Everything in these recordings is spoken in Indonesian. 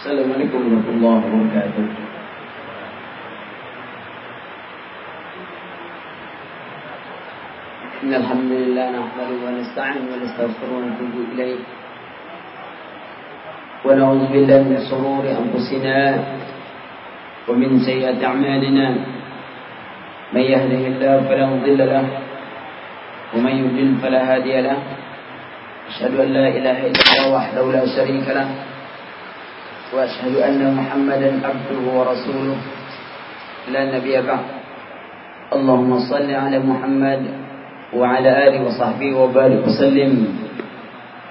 السلام عليكم ورحمة الله وبركاته. إن الحمد لله نحمده ونستعين ونستغفره ونتوب إليه. ونعوذ بالله من شرور أنفسنا ومن سيئات أعمالنا. من يهده الله فلا مضل له ومن يضلل فلا هادي له. أشهد أن لا إله إلا الله وحده لا شريك له. وأشهد أن محمدا عبده ورسوله. لا نبي بعد. اللهم صل على محمد وعلى آله وصحبه وبارك وسلم.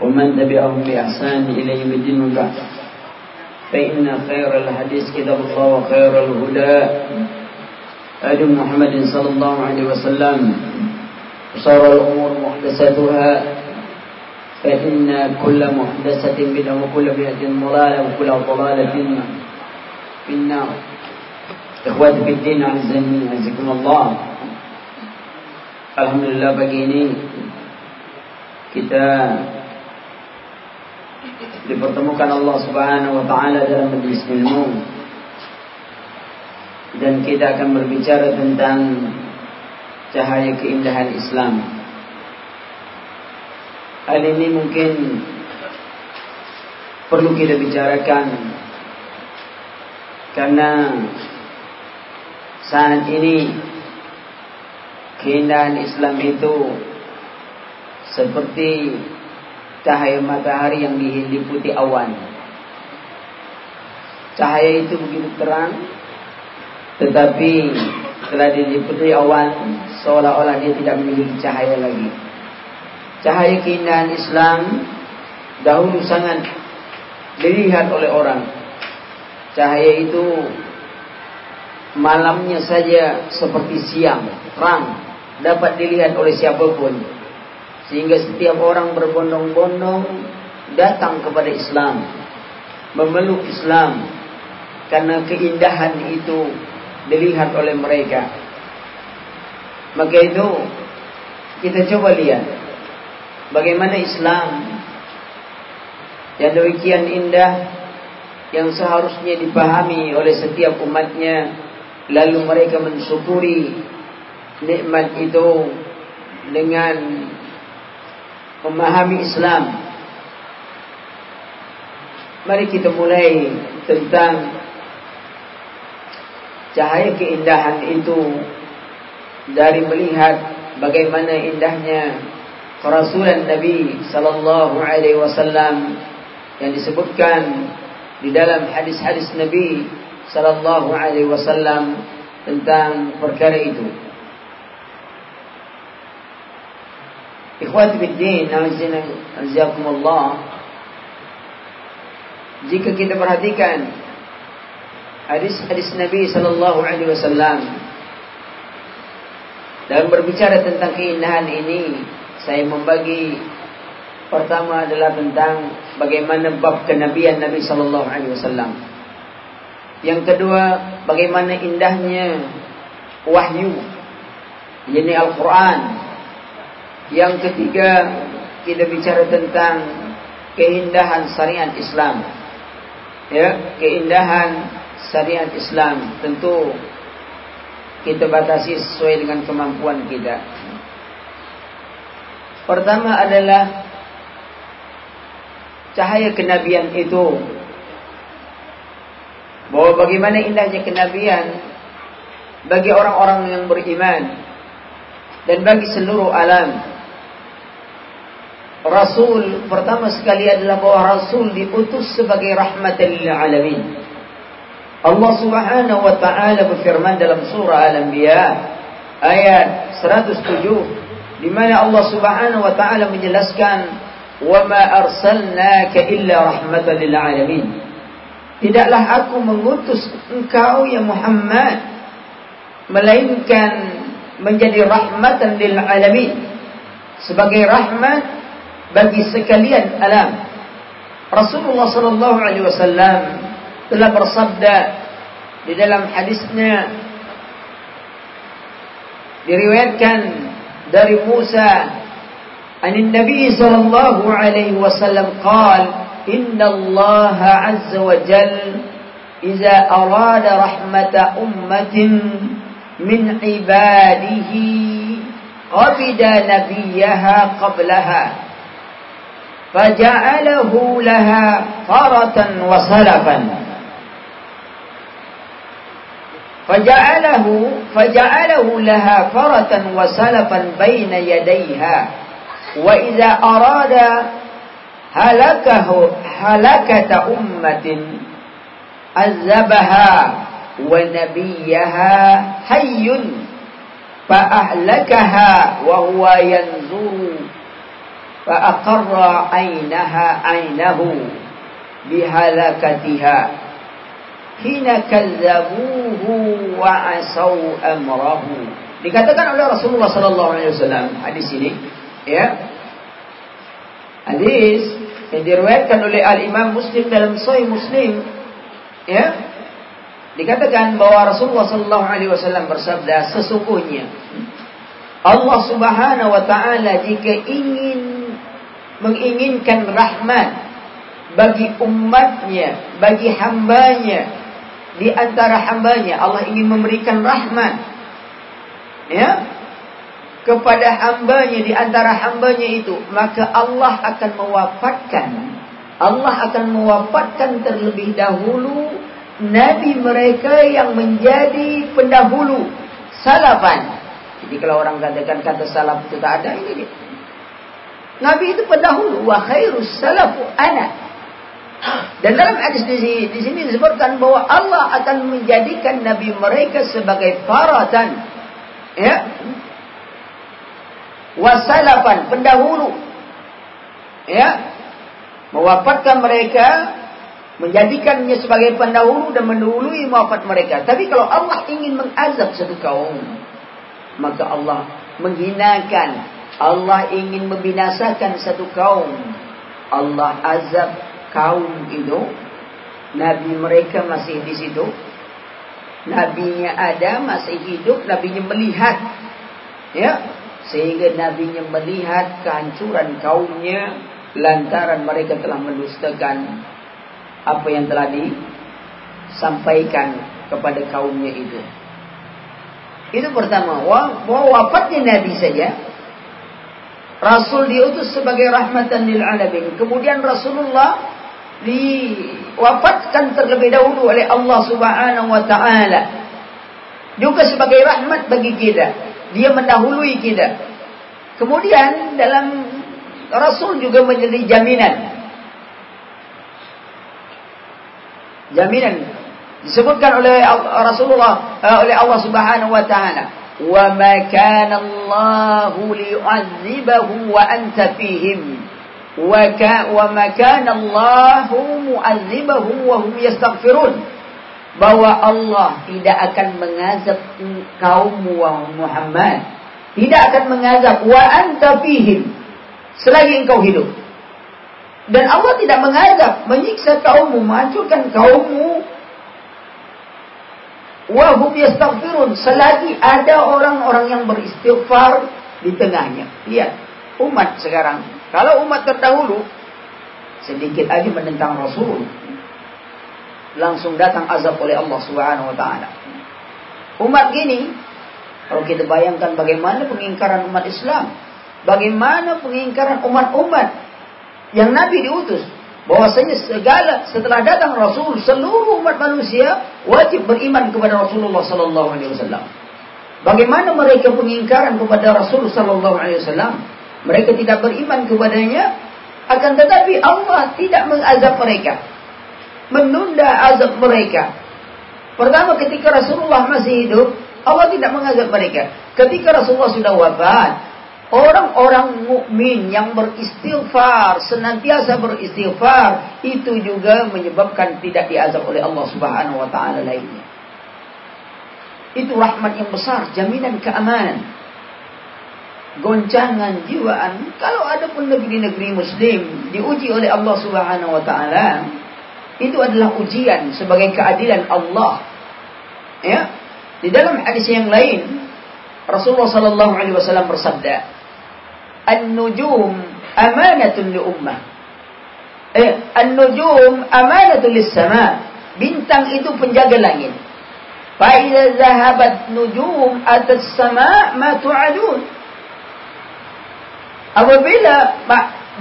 ومن تبعهم بإحسان إلى يوم الدين وبعد فإن خير الحديث كتاب الله وخير الهدى هدي محمد صلى الله عليه وسلم. وشر الأمور محدثاتها. فإن كل محدثة بدعة وكل بدعة ضلالة وكل ضلالة في النار Ikhwati fi din azani azakumullah. Alhamdulillah pagi ini kita dipertemukan Allah Subhanahu wa taala dalam majlis ilmu. Dan kita akan berbicara tentang cahaya keindahan Islam. Hal ini mungkin perlu kita bicarakan karena saat ini keindahan Islam itu seperti cahaya matahari yang diliputi awan. Cahaya itu begitu terang, tetapi setelah diliputi awan, seolah-olah dia tidak memiliki cahaya lagi. Cahaya keindahan Islam dahulu sangat dilihat oleh orang. Cahaya itu malamnya saja seperti siang, terang, dapat dilihat oleh siapapun. Sehingga setiap orang berbondong-bondong datang kepada Islam, memeluk Islam karena keindahan itu dilihat oleh mereka. Maka itu kita coba lihat bagaimana Islam yang demikian indah yang seharusnya dipahami oleh setiap umatnya lalu mereka mensyukuri nikmat itu dengan memahami Islam. Mari kita mulai tentang cahaya keindahan itu dari melihat bagaimana indahnya kerasulan Nabi sallallahu alaihi wasallam yang disebutkan di dalam hadis-hadis Nabi sallallahu alaihi wasallam tentang perkara itu. Ikhwati biddin, azakumullah. Jika kita perhatikan hadis-hadis Nabi sallallahu alaihi wasallam dalam berbicara tentang keindahan ini, saya membagi pertama adalah tentang bagaimana bab kenabian Nabi sallallahu alaihi wasallam. Yang kedua, bagaimana indahnya wahyu, yakni Al-Qur'an. Yang ketiga, kita bicara tentang keindahan syariat Islam. Ya, keindahan syariat Islam tentu kita batasi sesuai dengan kemampuan kita. Pertama adalah cahaya kenabian itu bahwa bagaimana indahnya kenabian bagi orang-orang yang beriman dan bagi seluruh alam. Rasul pertama sekali adalah bahwa Rasul diutus sebagai rahmatan lil alamin. Allah Subhanahu wa taala berfirman dalam surah Al-Anbiya ayat 107 di mana Allah Subhanahu wa taala menjelaskan wa ma arsalnaka illa rahmatan lil alamin. Tidaklah aku mengutus engkau ya Muhammad melainkan menjadi rahmatan lil alamin sebagai rahmat bagi sekalian alam. Rasulullah sallallahu alaihi wasallam telah bersabda di dalam hadisnya diriwayatkan dari Musa عن النبي صلى الله عليه وسلم قال إن الله عز وجل إذا أراد رحمة أمة من عباده قبض نبيها قبلها فجعله لها فرة وسلفا. فجعله فجعله لها فرة وسلفا بين يديها. وإذا أراد هلكه هلكة أمة عذبها ونبيها حي فأهلكها وهو ينظر فأقر عينها عينه بهلكتها. Hina kazzabuhu wa asau amrahu. Dikatakan oleh Rasulullah sallallahu alaihi wasallam hadis ini, ya. Hadis yang diriwayatkan oleh Al Imam Muslim dalam Sahih Muslim, ya. Dikatakan bahwa Rasulullah sallallahu alaihi wasallam bersabda, sesungguhnya Allah Subhanahu wa taala jika ingin menginginkan rahmat bagi umatnya, bagi hambanya, di antara hambanya Allah ingin memberikan rahmat. Ya? Kepada hambanya di antara hambanya itu maka Allah akan mewafatkan. Allah akan mewafatkan terlebih dahulu nabi mereka yang menjadi pendahulu. Salafan jadi kalau orang katakan kata salaf itu tak ada ini dia. Nabi itu pendahulu. Wa khairus salafu ana dan dalam hadis di, di sini disebutkan bahwa Allah akan menjadikan nabi mereka sebagai faratan. Ya. Wasalapan pendahulu. Ya. Mewafatkan mereka menjadikannya sebagai pendahulu dan mendahului wafat mereka. Tapi kalau Allah ingin mengazab satu kaum, maka Allah menghinakan, Allah ingin membinasakan satu kaum. Allah azab kaum itu nabi mereka masih di situ. Nabinya ada masih hidup nabinya melihat. Ya sehingga nabinya melihat kehancuran kaumnya lantaran mereka telah mendustakan apa yang telah disampaikan kepada kaumnya itu. Itu pertama. Bahwa wafatnya nabi saja. Rasul diutus sebagai rahmatan lil alamin. Kemudian Rasulullah diwafatkan terlebih dahulu oleh Allah Subhanahu wa taala. Juga sebagai rahmat bagi kita. Dia mendahului kita. Kemudian dalam Rasul juga menjadi jaminan. Jaminan disebutkan oleh Rasulullah eh, oleh Allah Subhanahu wa taala. Wa ma kana Allah liyu'adzibahu wa anta fihim wa ma kana Allah mu'adzibahum wa hum yastaghfirun. Bahwa Allah tidak akan mengazab kaum Muhammad. Tidak akan mengazab. Wa anta fihim. Selagi engkau hidup. Dan Allah tidak mengazab. Menyiksa kaummu menghancurkan kaummu. Wa hum yastaghfirun. Selagi ada orang-orang yang beristighfar di tengahnya. Lihat umat sekarang kalau umat terdahulu sedikit aja menentang Rasul, langsung datang azab oleh Allah Subhanahu wa taala. Umat gini, kalau kita bayangkan bagaimana pengingkaran umat Islam, bagaimana pengingkaran umat-umat yang Nabi diutus, bahwasanya segala setelah datang Rasul seluruh umat manusia wajib beriman kepada Rasulullah sallallahu alaihi wasallam. Bagaimana mereka pengingkaran kepada Rasul sallallahu alaihi wasallam? Mereka tidak beriman kepadanya. Akan tetapi Allah tidak mengazab mereka. Menunda azab mereka. Pertama ketika Rasulullah masih hidup. Allah tidak mengazab mereka. Ketika Rasulullah sudah wafat. Orang-orang mukmin yang beristighfar, senantiasa beristighfar, itu juga menyebabkan tidak diazab oleh Allah Subhanahu wa taala lainnya. Itu rahmat yang besar, jaminan keamanan goncangan jiwaan kalau ada pun negeri-negeri muslim diuji oleh Allah Subhanahu wa taala itu adalah ujian sebagai keadilan Allah ya di dalam hadis yang lain Rasulullah sallallahu alaihi wasallam bersabda an-nujum amanatun li ummah Eh, an-nujum amanatul lis-sama. Bintang itu penjaga langit. Fa idza zahabat nujum atas sama ma tu'adun. Apabila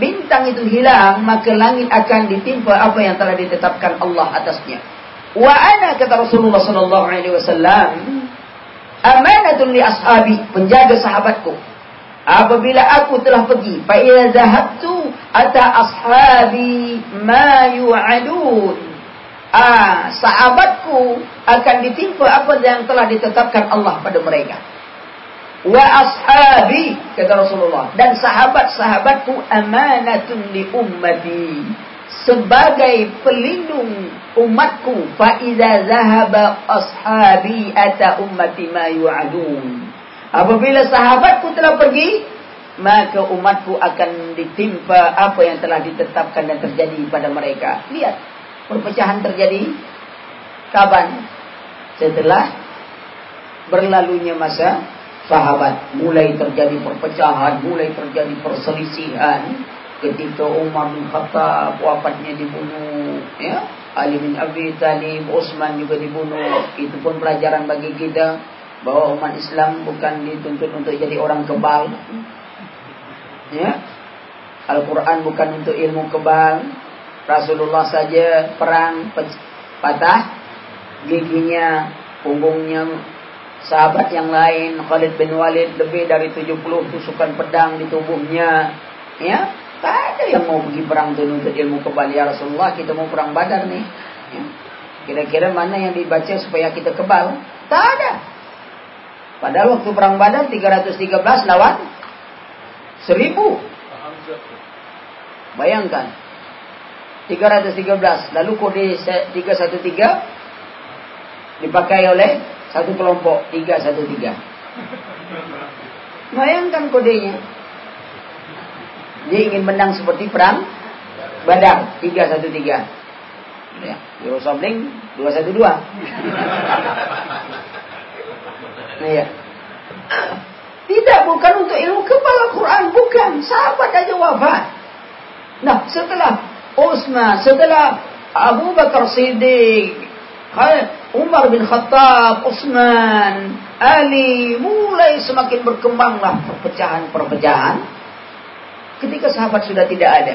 bintang itu hilang, maka langit akan ditimpa apa yang telah ditetapkan Allah atasnya. Wa ana kata Rasulullah sallallahu alaihi wasallam, amanatun li ashabi, penjaga sahabatku. Apabila aku telah pergi, fa idza zahabtu ata ashabi ma yu'adun. Ah, sahabatku akan ditimpa apa yang telah ditetapkan Allah pada mereka. Wa ashabi kata Rasulullah dan sahabat-sahabatku amanatun li ummati sebagai pelindung umatku fa idza zahaba ashabi ata ummati ma yu'adun Apabila sahabatku telah pergi, maka umatku akan ditimpa apa yang telah ditetapkan dan terjadi pada mereka. Lihat, perpecahan terjadi kapan? Setelah berlalunya masa sahabat, mulai terjadi perpecahan, mulai terjadi perselisihan. Ketika Umar bin Khattab wafatnya dibunuh, ya, Ali bin Abi Thalib, Utsman juga dibunuh. Itu pun pelajaran bagi kita bahwa umat Islam bukan dituntut untuk jadi orang kebal. Ya. Al-Quran bukan untuk ilmu kebal. Rasulullah saja perang patah giginya, punggungnya sahabat yang lain Khalid bin Walid lebih dari 70 tusukan pedang di tubuhnya. Ya, tak ada yang mau pergi perang itu untuk ilmu kebal ya Rasulullah. Kita mau perang Badar nih. Ya. Kira-kira mana yang dibaca supaya kita kebal? Tak ada. Padahal waktu perang Badar 313 lawan 1000. Bayangkan. 313. Lalu kode 313 dipakai oleh satu kelompok 313. Bayangkan kodenya. Dia ingin menang seperti perang Badar 313. Ya, Eurosobling 212. Iya. Tidak, bukan untuk ilmu kepala Quran, bukan. Sahabat aja wafat. Nah, setelah Utsman, setelah Abu Bakar Siddiq, Umar bin Khattab, Utsman, Ali, mulai semakin berkembanglah perpecahan-perpecahan. Ketika sahabat sudah tidak ada.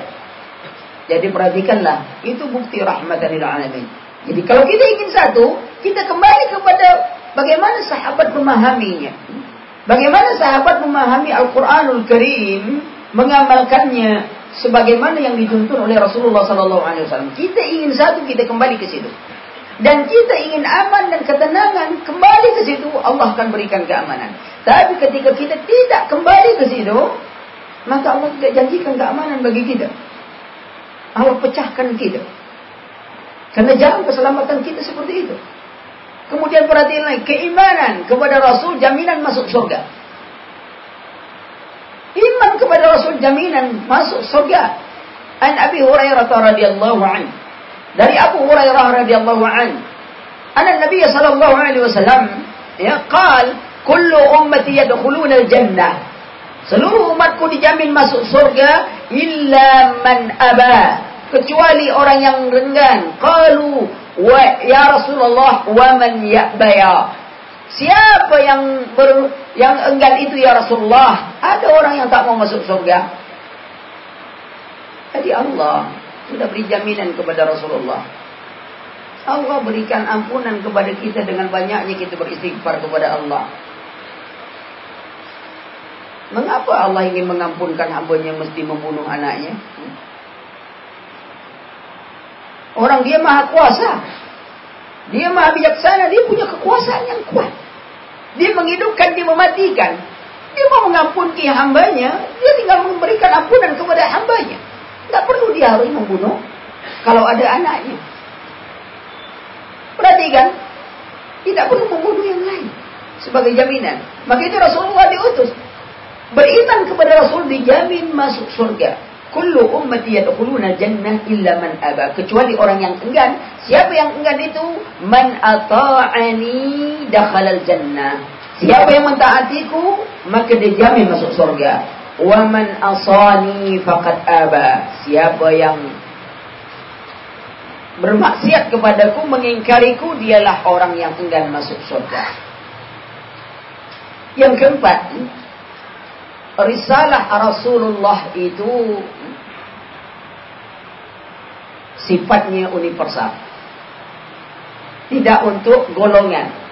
Jadi perhatikanlah, itu bukti rahmatan lil alamin. Jadi kalau kita ingin satu, kita kembali kepada Bagaimana sahabat memahaminya? Bagaimana sahabat memahami Al-Quranul Karim, mengamalkannya sebagaimana yang dituntun oleh Rasulullah Sallallahu Alaihi Wasallam. Kita ingin satu, kita kembali ke situ. Dan kita ingin aman dan ketenangan, kembali ke situ, Allah akan berikan keamanan. Tapi ketika kita tidak kembali ke situ, maka Allah tidak janjikan keamanan bagi kita. Allah pecahkan kita. Karena jalan keselamatan kita seperti itu. Kemudian perhatian lagi, keimanan kepada Rasul jaminan masuk surga. Iman kepada Rasul jaminan masuk surga. An Abi Hurairah radhiyallahu an. Dari Abu Hurairah radhiyallahu an. An Nabi sallallahu alaihi wasallam ya qal kullu ummati yadkhuluna al-jannah. Seluruh umatku dijamin masuk surga illa man aba kecuali orang yang renggan. Qalu Wa ya Rasulullah wa man ya'baya. Siapa yang ber, yang enggan itu ya Rasulullah? Ada orang yang tak mau masuk surga. Jadi Allah sudah beri jaminan kepada Rasulullah. Allah berikan ampunan kepada kita dengan banyaknya kita beristighfar kepada Allah. Mengapa Allah ingin mengampunkan hambanya mesti membunuh anaknya? Orang dia maha kuasa. Dia maha bijaksana, dia punya kekuasaan yang kuat. Dia menghidupkan, dia mematikan. Dia mau mengampuni hambanya, dia tinggal memberikan ampunan kepada hambanya. Tidak perlu dia harus membunuh kalau ada anaknya. Perhatikan, tidak perlu membunuh yang lain sebagai jaminan. Maka itu Rasulullah diutus. Beriman kepada Rasul dijamin masuk surga. Kullu ummati yadkhuluna jannah illa man aba. Kecuali orang yang enggan. Siapa yang enggan itu? Man ata'ani dakhalal jannah. Siapa yang mentaatiku, maka dia jamin masuk surga. Wa man asani faqad aba. Siapa yang bermaksiat kepadaku, mengingkariku, dialah orang yang enggan masuk surga. Yang keempat, risalah Rasulullah itu sifatnya universal. Tidak untuk golongan.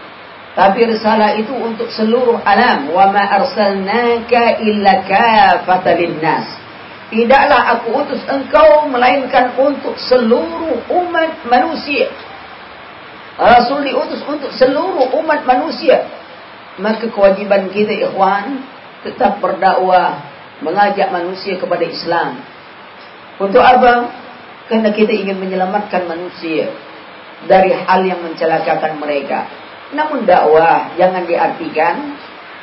Tapi risalah itu untuk seluruh alam. Wa ma arsalnaka illa kafatan linnas. Tidaklah aku utus engkau melainkan untuk seluruh umat manusia. Rasul diutus untuk seluruh umat manusia. Maka kewajiban kita ikhwan tetap berdakwah mengajak manusia kepada Islam. Untuk apa? Karena kita ingin menyelamatkan manusia dari hal yang mencelakakan mereka. Namun dakwah jangan diartikan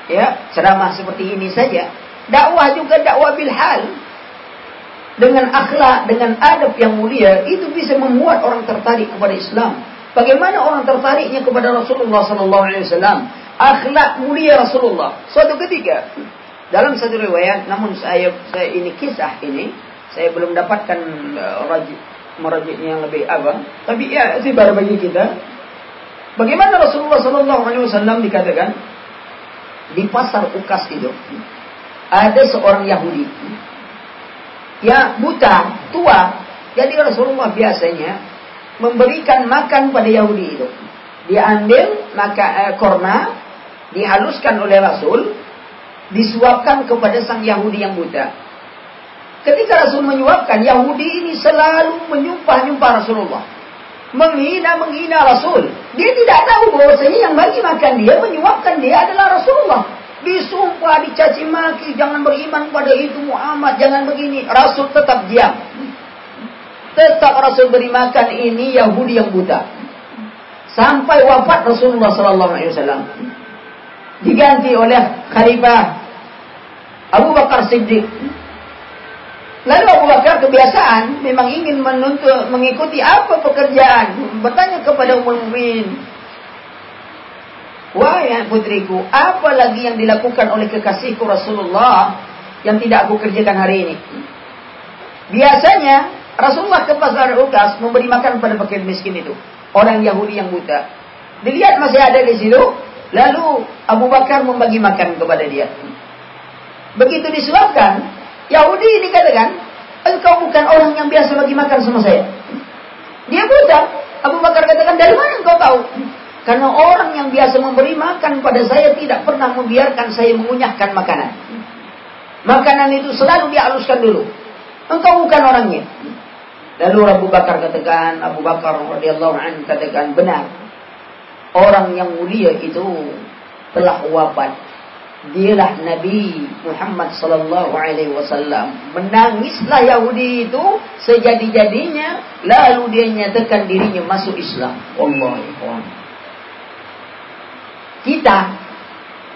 ya ceramah seperti ini saja. Dakwah juga dakwah bil hal. Dengan akhlak, dengan adab yang mulia, itu bisa membuat orang tertarik kepada Islam. Bagaimana orang tertariknya kepada Rasulullah sallallahu alaihi wasallam? Akhlak mulia Rasulullah. Suatu ketika dalam satu riwayat, namun saya, saya ini kisah ini saya belum dapatkan uh, yang lebih abang, tapi ya baru bagi kita Bagaimana Rasulullah Sallallahu Alaihi Wasallam dikatakan? Di pasar Ukas itu ada seorang Yahudi. Ya buta tua. Jadi Rasulullah biasanya memberikan makan pada Yahudi itu diambil maka eh, korma dihaluskan oleh Rasul disuapkan kepada sang Yahudi yang buta. Ketika Rasul menyuapkan Yahudi ini selalu menyumpah-nyumpah Rasulullah menghina-menghina Rasul. Dia tidak tahu bahwasanya yang bagi makan dia, menyuapkan dia adalah Rasulullah. Disumpah, dicaci maki, jangan beriman pada itu Muhammad, jangan begini. Rasul tetap diam. Tetap Rasul beri makan ini Yahudi yang buta. Sampai wafat Rasulullah sallallahu alaihi wasallam. Diganti oleh Khalifah Abu Bakar Siddiq Lalu Abu Bakar kebiasaan memang ingin menuntut mengikuti apa pekerjaan. Bertanya kepada Ummul Mukminin, Wahai putriku, apa lagi yang dilakukan oleh kekasihku Rasulullah yang tidak aku kerjakan hari ini? Biasanya Rasulullah ke pasar Ukas memberi makan pada fakir miskin itu. Orang Yahudi yang buta. Dilihat masih ada di situ. Lalu Abu Bakar membagi makan kepada dia. Begitu disuapkan, Yahudi ini katakan, engkau bukan orang yang biasa bagi makan sama saya. Dia buta. Abu Bakar katakan, dari mana engkau tahu? Karena orang yang biasa memberi makan pada saya tidak pernah membiarkan saya mengunyahkan makanan. Makanan itu selalu dihaluskan dulu. Engkau bukan orangnya. Lalu Abu Bakar katakan, Abu Bakar radhiyallahu anhu katakan benar. Orang yang mulia itu telah wafat dialah Nabi Muhammad sallallahu alaihi wasallam. Menangislah Yahudi itu sejadi-jadinya lalu dia nyatakan dirinya masuk Islam. Wallahi Kita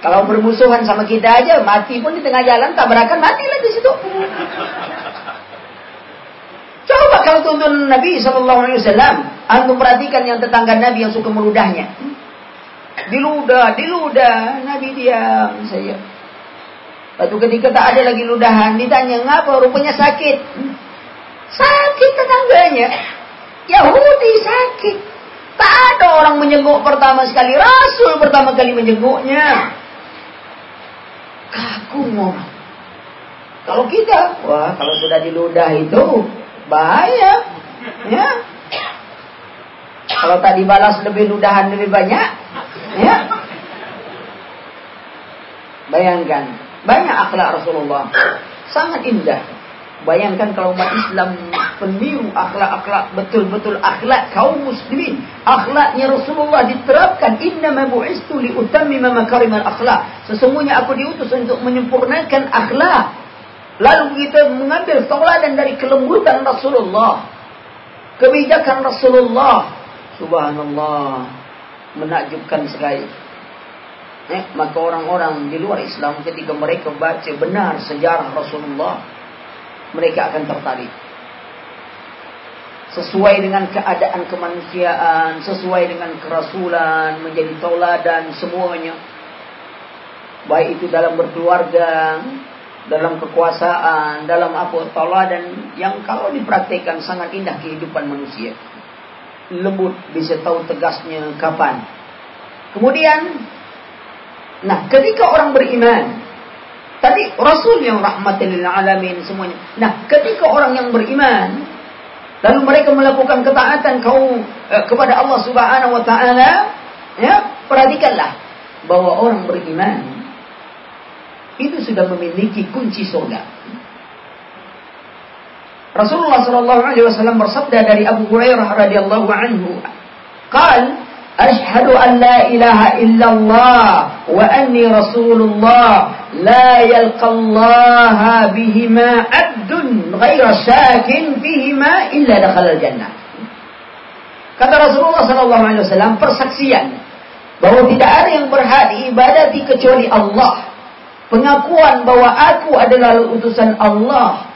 kalau bermusuhan sama kita aja mati pun di tengah jalan tabrakan matilah di situ. Coba kalau tuntun Nabi sallallahu alaihi wasallam, antum perhatikan yang tetangga Nabi yang suka meludahnya. Diludah, diludah. Nabi diam saya. Lalu ketika tak ada lagi ludahan, ditanya, ngapa? Rupanya sakit. Sakit tetangganya. Yahudi sakit. Tak ada orang menyenguk pertama sekali. Rasul pertama kali menyenguknya. Kagum orang. Kalau kita, wah kalau sudah diludah itu bahaya. Ya. Kalau tak dibalas lebih ludahan lebih banyak, Ya. Bayangkan, banyak akhlak Rasulullah. Sangat indah. Bayangkan kalau umat Islam peniru akhlak-akhlak betul-betul akhlak kaum muslimin. Akhlaknya Rasulullah diterapkan. Inna bu'istu li utammima makarimal akhlak. Sesungguhnya aku diutus untuk menyempurnakan akhlak. Lalu kita mengambil tauladan dari kelembutan Rasulullah. Kebijakan Rasulullah. Subhanallah menakjubkan sekali. Eh, maka orang-orang di luar Islam ketika mereka baca benar sejarah Rasulullah, mereka akan tertarik. Sesuai dengan keadaan kemanusiaan, sesuai dengan kerasulan, menjadi tauladan semuanya. Baik itu dalam berkeluarga, dalam kekuasaan, dalam apa tauladan yang kalau dipraktikkan sangat indah kehidupan manusia. Lembut, bisa tahu tegasnya kapan. Kemudian, nah ketika orang beriman, tadi Rasul yang rahmatil alamin semuanya. Nah ketika orang yang beriman, lalu mereka melakukan ketaatan kau eh, kepada Allah Subhanahu Wa Taala, ya perhatikanlah bahwa orang beriman itu sudah memiliki kunci surga. Rasulullah sallallahu alaihi wasallam bersabda dari Abu Hurairah radhiyallahu anhu, "Qal Ashhadu an la ilaha illallah wa anni rasulullah la yalqallaha bihima abdun ghaira syakin bihima illa dakhala jannah." Kata Rasulullah sallallahu alaihi wasallam persaksian bahwa tidak ada yang berhak diibadati kecuali Allah. Pengakuan bahwa aku adalah utusan Allah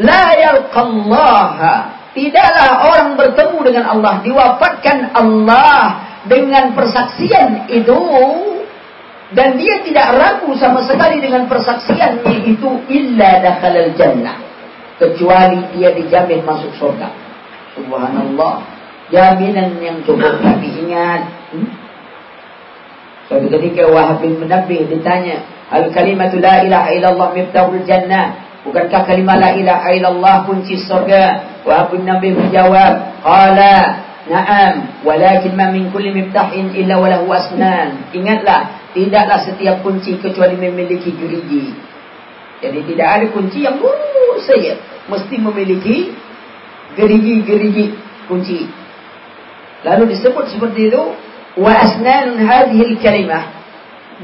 La yalqallaha. Tidaklah orang bertemu dengan Allah. Diwafatkan Allah dengan persaksian itu. Dan dia tidak ragu sama sekali dengan persaksiannya itu. Illa dakhalal jannah. Kecuali dia dijamin masuk surga. Subhanallah. Jaminan yang cukup. Tapi ingat. Hmm? Suatu ketika Wahab bin Munabbih ditanya. Al-kalimatu la ilaha illallah miftahul jannah. Bukankah kalimat la ilaha illallah kunci surga? Wa Abu Nabi menjawab, qala na'am, walakin ma min kulli miftahin illa wa lahu asnan. Ingatlah, tidaklah setiap kunci kecuali memiliki gerigi. Jadi tidak ada kunci yang lurus saja, mesti memiliki gerigi-gerigi kunci. Lalu disebut seperti itu, wa asnan hadhihi kalimah.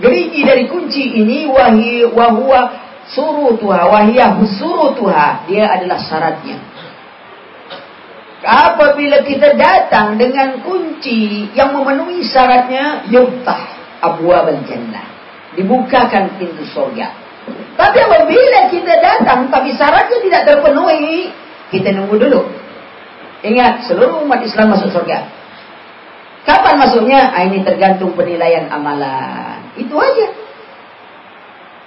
Gerigi dari kunci ini wahi wa huwa surutuha wahiyah surutuha dia adalah syaratnya. Apabila kita datang dengan kunci yang memenuhi syaratnya yuftah abwab jannah. Dibukakan pintu surga. Tapi apabila kita datang tapi syaratnya tidak terpenuhi kita nunggu dulu. Ingat seluruh umat Islam masuk surga. Kapan masuknya? Ah, ini tergantung penilaian amalan. Itu aja.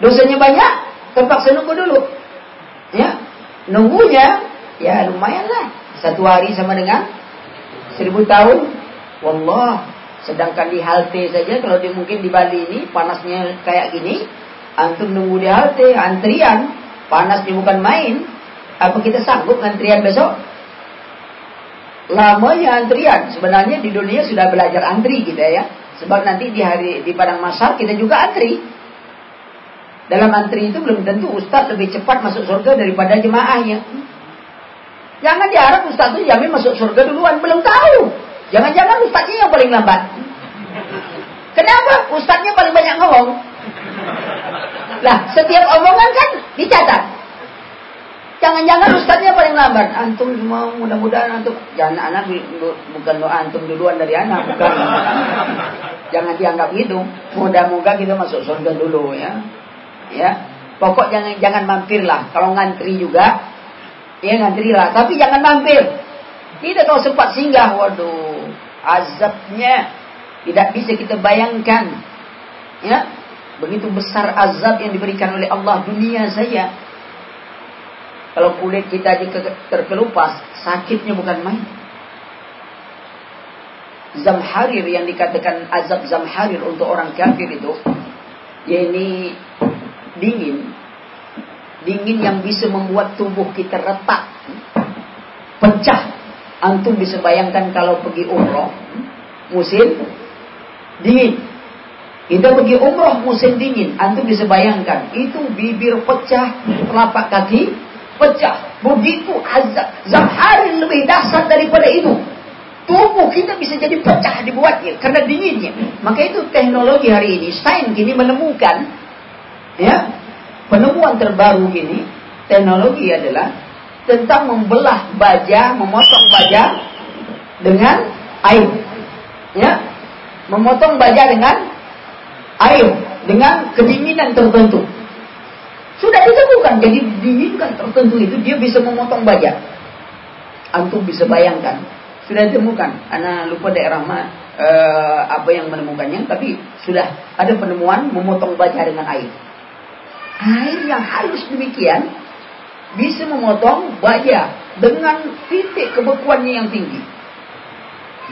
Dosanya banyak terpaksa nunggu dulu. Ya, nunggunya ya lumayan lah. Satu hari sama dengan seribu tahun. Wallah, sedangkan di halte saja kalau di, mungkin di Bali ini panasnya kayak gini, antum nunggu di halte antrian, panasnya bukan main. Apa kita sanggup antrian besok? Lamanya antrian. Sebenarnya di dunia sudah belajar antri kita ya. Sebab nanti di hari di padang masar kita juga antri. Dalam antri itu belum tentu ustaz lebih cepat masuk surga daripada jemaahnya. Jangan diharap ustaz itu jamin masuk surga duluan, belum tahu. Jangan-jangan ustaznya yang paling lambat. Kenapa? Ustaznya paling banyak ngomong. Lah, setiap omongan kan dicatat. Jangan-jangan ustaznya paling lambat. Antum semua mudah-mudahan antum jangan anak bukan doa antum duluan dari anak, bukan. Jangan dianggap gitu. Mudah-mudahan kita masuk surga dulu ya ya. Pokok jangan jangan mampir lah. Kalau ngantri juga ya ngantri lah. Tapi jangan mampir. Tidak tahu sempat singgah waduh. Azabnya tidak bisa kita bayangkan. Ya. Begitu besar azab yang diberikan oleh Allah dunia saja. Kalau kulit kita terkelupas sakitnya bukan main. Zamharir yang dikatakan azab Zamharir untuk orang kafir itu ya ini dingin. Dingin yang bisa membuat tubuh kita retak. Pecah. Antum bisa bayangkan kalau pergi umroh musim dingin. Kita pergi umroh musim dingin. Antum bisa bayangkan itu bibir pecah telapak kaki pecah. Begitu azab zahari lebih dasar daripada itu. Tubuh kita bisa jadi pecah dibuatnya karena dinginnya. Maka itu teknologi hari ini sains kini menemukan Ya, penemuan terbaru ini teknologi adalah tentang membelah baja, memotong baja dengan air. Ya, memotong baja dengan air dengan kedinginan tertentu. Sudah ditemukan, jadi dinginkan tertentu itu dia bisa memotong baja. Antum bisa bayangkan, sudah ditemukan. Anak lupa daerah mana, eh, apa yang menemukannya, tapi sudah ada penemuan memotong baja dengan air air yang halus demikian bisa memotong baja dengan titik kebekuannya yang tinggi.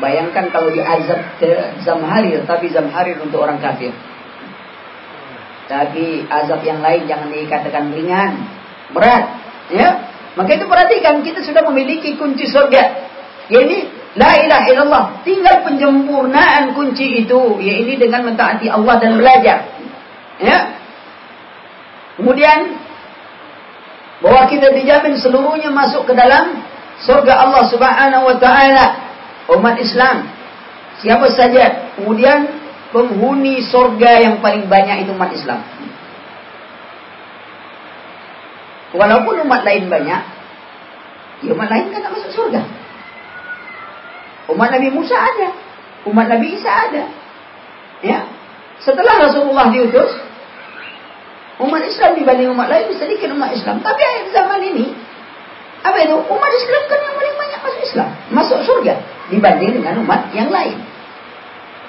Bayangkan kalau diazab ke Zamharir, tapi Zamharir untuk orang kafir. Tapi azab yang lain jangan dikatakan ringan, berat. Ya, maka itu perhatikan kita sudah memiliki kunci surga. Ya ini la ilaha illallah. Tinggal penyempurnaan kunci itu, ya ini dengan mentaati Allah dan belajar. Ya. Kemudian bahwa kita dijamin seluruhnya masuk ke dalam surga Allah Subhanahu wa taala umat Islam. Siapa saja kemudian penghuni surga yang paling banyak itu umat Islam. Walaupun umat lain banyak ya umat lain kan tak masuk surga. Umat Nabi Musa ada umat Nabi Isa ada. Ya? Setelah Rasulullah diutus umat Islam dibanding umat lain sedikit umat Islam tapi akhir zaman ini apa itu? Umat Islam kan yang paling banyak masuk Islam. Masuk surga. Dibanding dengan umat yang lain.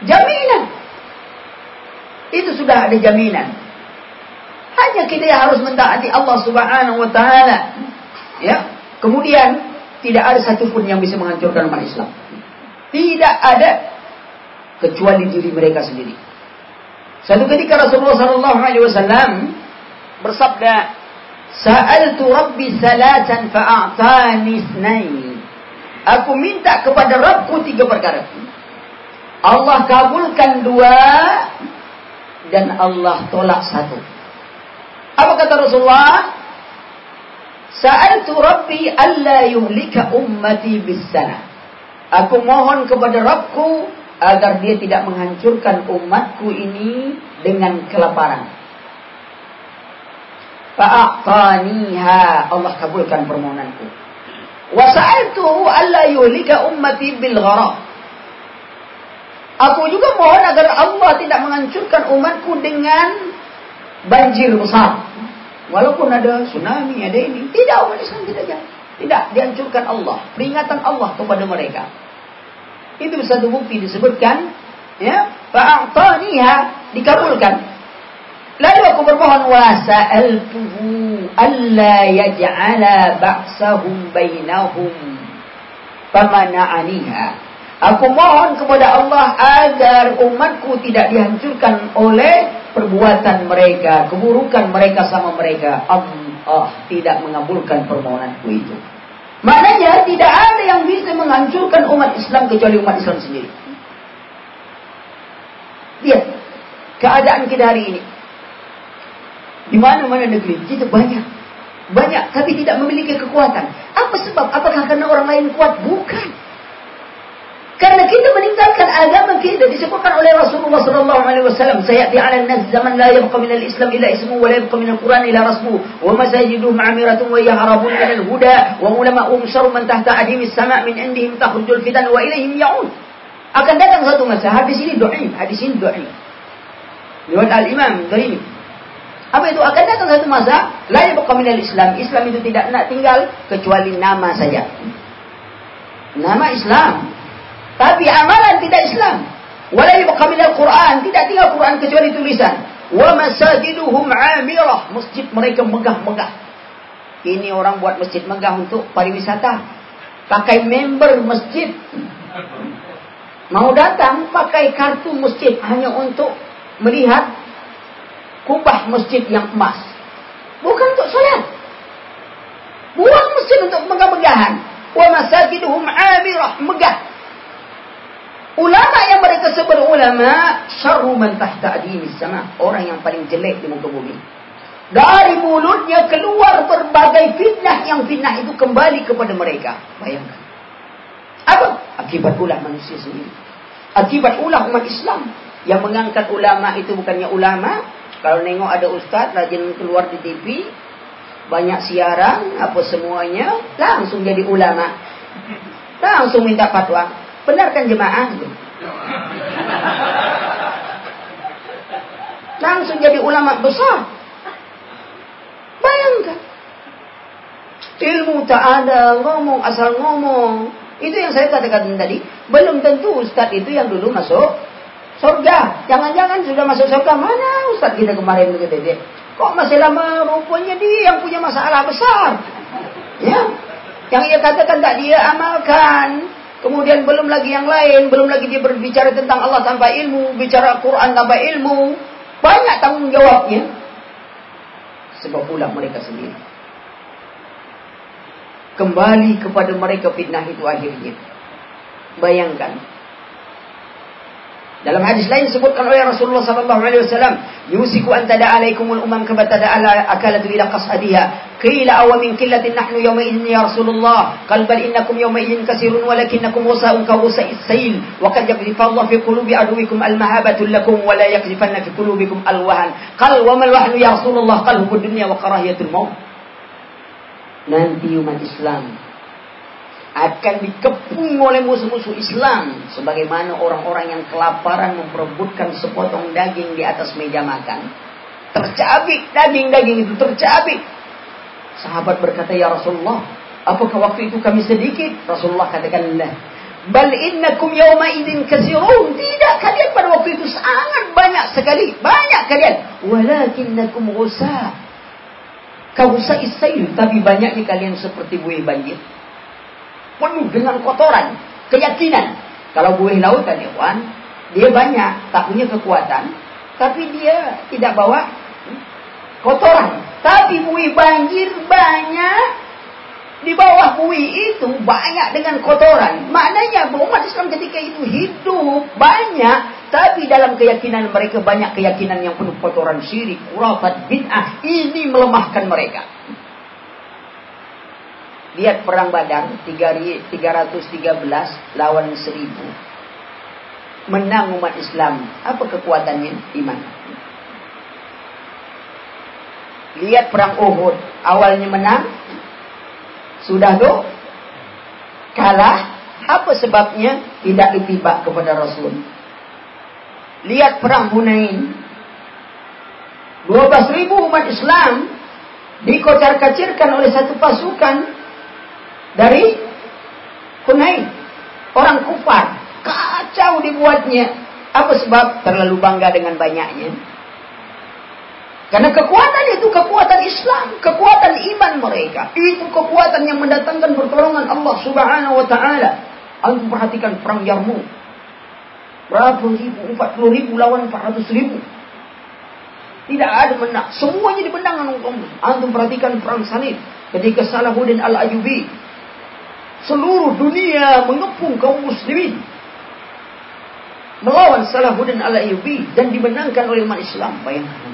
Jaminan. Itu sudah ada jaminan. Hanya kita harus mentaati Allah subhanahu wa ta'ala. Ya. Kemudian, tidak ada satupun yang bisa menghancurkan umat Islam. Tidak ada. Kecuali diri mereka sendiri. Satu ketika Rasulullah sallallahu alaihi wasallam bersabda, Sa'altu Rabbi salatan fa'atani isnain. Aku minta kepada Rabbku tiga perkara. Allah kabulkan dua dan Allah tolak satu. Apa kata Rasulullah? Sa'altu Rabbi alla yuhlika ummati bisana. Aku mohon kepada Rabbku agar dia tidak menghancurkan umatku ini dengan kelaparan. Fa'ataniha. Allah kabulkan permohonanku. Wa sa'altuhu alla yuhlika ummati bil gharaq. Aku juga mohon agar Allah tidak menghancurkan umatku dengan banjir besar. Walaupun ada tsunami, ada ini. Tidak, umat Islam tidak jangan. Tidak, dihancurkan Allah. Peringatan Allah kepada mereka. Itu satu bukti disebutkan. Ya, fa'ataniha dikabulkan. Lalu aku bermohon wa sa'altuhu alla yaj'ala ba'sahum bainahum famana'aniha. Aku mohon kepada Allah agar umatku tidak dihancurkan oleh perbuatan mereka, keburukan mereka sama mereka. Allah tidak mengabulkan permohonanku itu. Maknanya tidak ada yang bisa menghancurkan umat Islam kecuali umat Islam sendiri. Lihat keadaan kita hari ini. Di mana-mana negeri kita banyak. Banyak tapi tidak memiliki kekuatan. Apa sebab? Apakah karena orang lain kuat? Bukan. Karena kita meninggalkan agama kita disebutkan oleh Rasulullah sallallahu alaihi wasallam, "Sayati 'ala an-nas zaman la yabqa min al-Islam illa ismu wa la yabqa min al-Quran illa rasmu, wa masajiduhum 'amiratun wa yahrabun min al-huda, wa ulama'uhum syarru man tahta adimi as-sama' min indihim takhrujul fitan wa ilaihim ya'ud." Akan datang satu masa, hadis ini dhaif, hadis ini dhaif. Riwayat Al-Imam Darimi apa itu? Akan datang satu masa, la yabqa minal Islam. Islam itu tidak nak tinggal kecuali nama saja. Nama Islam. Tapi amalan tidak Islam. Wala yabqa minal Quran. Tidak tinggal Quran kecuali tulisan. Wa masajiduhum amirah. Masjid mereka megah-megah. Ini orang buat masjid megah untuk pariwisata. Pakai member masjid. Mau datang pakai kartu masjid hanya untuk melihat kubah masjid yang emas. Bukan untuk salat. Buang masjid untuk megah-megahan. Wa masajiduhum amirah, megah. Ulama yang mereka sebut ulama, syarru man tahta adini sama. Orang yang paling jelek di muka bumi. Dari mulutnya keluar berbagai fitnah yang fitnah itu kembali kepada mereka. Bayangkan. Apa? Akibat ulah manusia sendiri. Akibat ulah umat Islam. Yang mengangkat ulama itu bukannya ulama, kalau nengok ada ustaz rajin keluar di TV, banyak siaran, apa semuanya, langsung jadi ulama. Langsung minta fatwa. Benarkan jemaah? Langsung jadi ulama besar. Bayangkan. Ilmu tak ada, ngomong asal ngomong. Itu yang saya katakan tadi. Belum tentu ustaz itu yang dulu masuk surga. Jangan-jangan sudah masuk surga. Mana Ustaz kita kemarin begitu dia. Kok masih lama rupanya dia yang punya masalah besar. Ya. Yang ia katakan tak dia amalkan. Kemudian belum lagi yang lain, belum lagi dia berbicara tentang Allah tanpa ilmu, bicara Quran tanpa ilmu. Banyak tanggung jawabnya. Sebab pula mereka sendiri. Kembali kepada mereka fitnah itu akhirnya. Bayangkan, dalam hadis lain disebutkan oleh Rasulullah sallallahu alaihi wasallam, "Yusiku an tada'a alaikumul umam kama tada'a akalatu ila qasadiha." Qila aw min qillatin nahnu yawma idhin ya Rasulullah, qal bal innakum yawma idhin katsirun walakinnakum wasa'un ka wasa'is sayl, wa qad yakzifa Allah fi qulubi aduwikum al-mahabatu lakum wa la yakzifanna fi qulubikum al-wahan. Qal wa mal wahnu ya Rasulullah? Qal hubud dunya wa karahiyatul maut. Nanti umat Islam akan dikepung oleh musuh-musuh Islam sebagaimana orang-orang yang kelaparan memperebutkan sepotong daging di atas meja makan. Tercabik daging-daging itu tercabik. Sahabat berkata ya Rasulullah apakah waktu itu kami sedikit? Rasulullah katakan lah bal innakum yawma idzin katsirun. Tidak kalian pada waktu itu sangat banyak sekali banyak kalian. Walakinnakum ghusa. Kausa isayl tapi banyaknya kalian seperti buih banjir penuh dengan kotoran, keyakinan. Kalau buih lautan hewan, dia banyak, tak punya kekuatan, tapi dia tidak bawa kotoran. Tapi buih banjir banyak, di bawah buih itu banyak dengan kotoran. Maknanya umat Islam ketika itu hidup banyak, tapi dalam keyakinan mereka banyak keyakinan yang penuh kotoran syirik, kurafat, bid'ah. Ini melemahkan mereka. Lihat perang Badar 313 lawan 1000. Menang umat Islam. Apa kekuatannya? Iman. Lihat perang Uhud. Awalnya menang. Sudah tuh. Kalah. Apa sebabnya? Tidak ditibak kepada Rasul. Lihat perang Hunain. 12 ribu umat Islam dikocar-kacirkan oleh satu pasukan dari Hunain. Orang kufar. Kacau dibuatnya. Apa sebab? Terlalu bangga dengan banyaknya. Karena kekuatan itu kekuatan Islam. Kekuatan iman mereka. Itu kekuatan yang mendatangkan pertolongan Allah subhanahu wa ta'ala. Aku perhatikan perang Yarmouk. Berapa ribu? 40 ribu lawan 400 ribu. Tidak ada menang. Semuanya dimenangkan Allah. Antum perhatikan perang salib. Ketika Salahuddin al-Ayubi seluruh dunia mengepung kaum muslimin melawan Salahuddin al-Ayyubi dan dimenangkan oleh umat Islam. Bayangkan.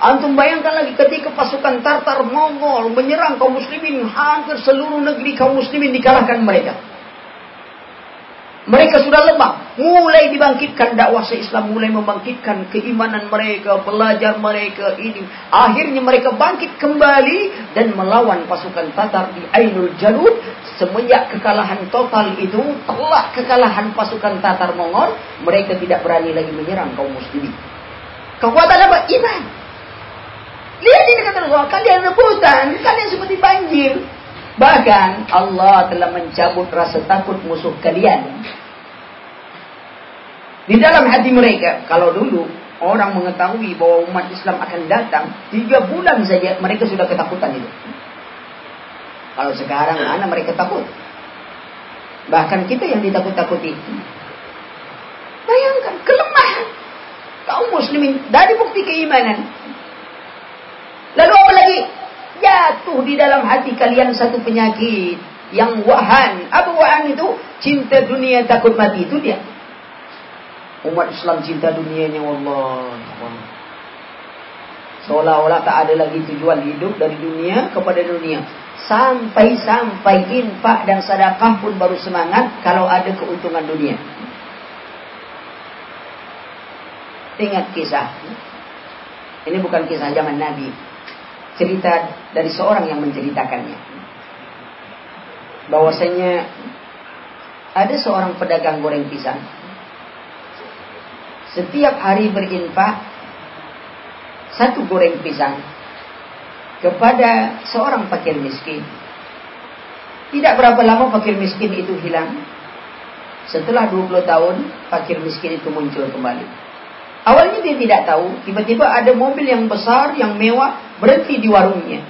Antum bayangkan lagi ketika pasukan Tartar Mongol menyerang kaum muslimin, hampir seluruh negeri kaum muslimin dikalahkan mereka. Mereka sudah lemah. Mulai dibangkitkan dakwah Islam, mulai membangkitkan keimanan mereka, belajar mereka ini. Akhirnya mereka bangkit kembali dan melawan pasukan Tatar di Ainul Jalud. Semenjak kekalahan total itu, telah kekalahan pasukan Tatar Mongol, mereka tidak berani lagi menyerang kaum muslimin. Kekuatan apa? Iman. Lihat ini kata Rasulullah, kalian rebutan, kalian seperti banjir. Bahkan Allah telah mencabut rasa takut musuh kalian di dalam hati mereka, kalau dulu orang mengetahui bahwa umat Islam akan datang, tiga bulan saja mereka sudah ketakutan itu. Kalau sekarang anak mereka takut. Bahkan kita yang ditakut-takuti. Bayangkan kelemahan kaum muslimin dari bukti keimanan. Lalu apa lagi? Jatuh di dalam hati kalian satu penyakit yang wahan. Apa wahan itu? Cinta dunia takut mati itu dia. Umat Islam cinta dunianya Allah. Seolah-olah tak ada lagi tujuan hidup dari dunia kepada dunia. Sampai-sampai infak dan sedekah pun baru semangat kalau ada keuntungan dunia. Ingat kisah. Ini bukan kisah zaman Nabi. Cerita dari seorang yang menceritakannya. Bahwasanya ada seorang pedagang goreng pisang setiap hari berinfak satu goreng pisang kepada seorang fakir miskin. Tidak berapa lama fakir miskin itu hilang. Setelah 20 tahun, fakir miskin itu muncul kembali. Awalnya dia tidak tahu, tiba-tiba ada mobil yang besar, yang mewah, berhenti di warungnya.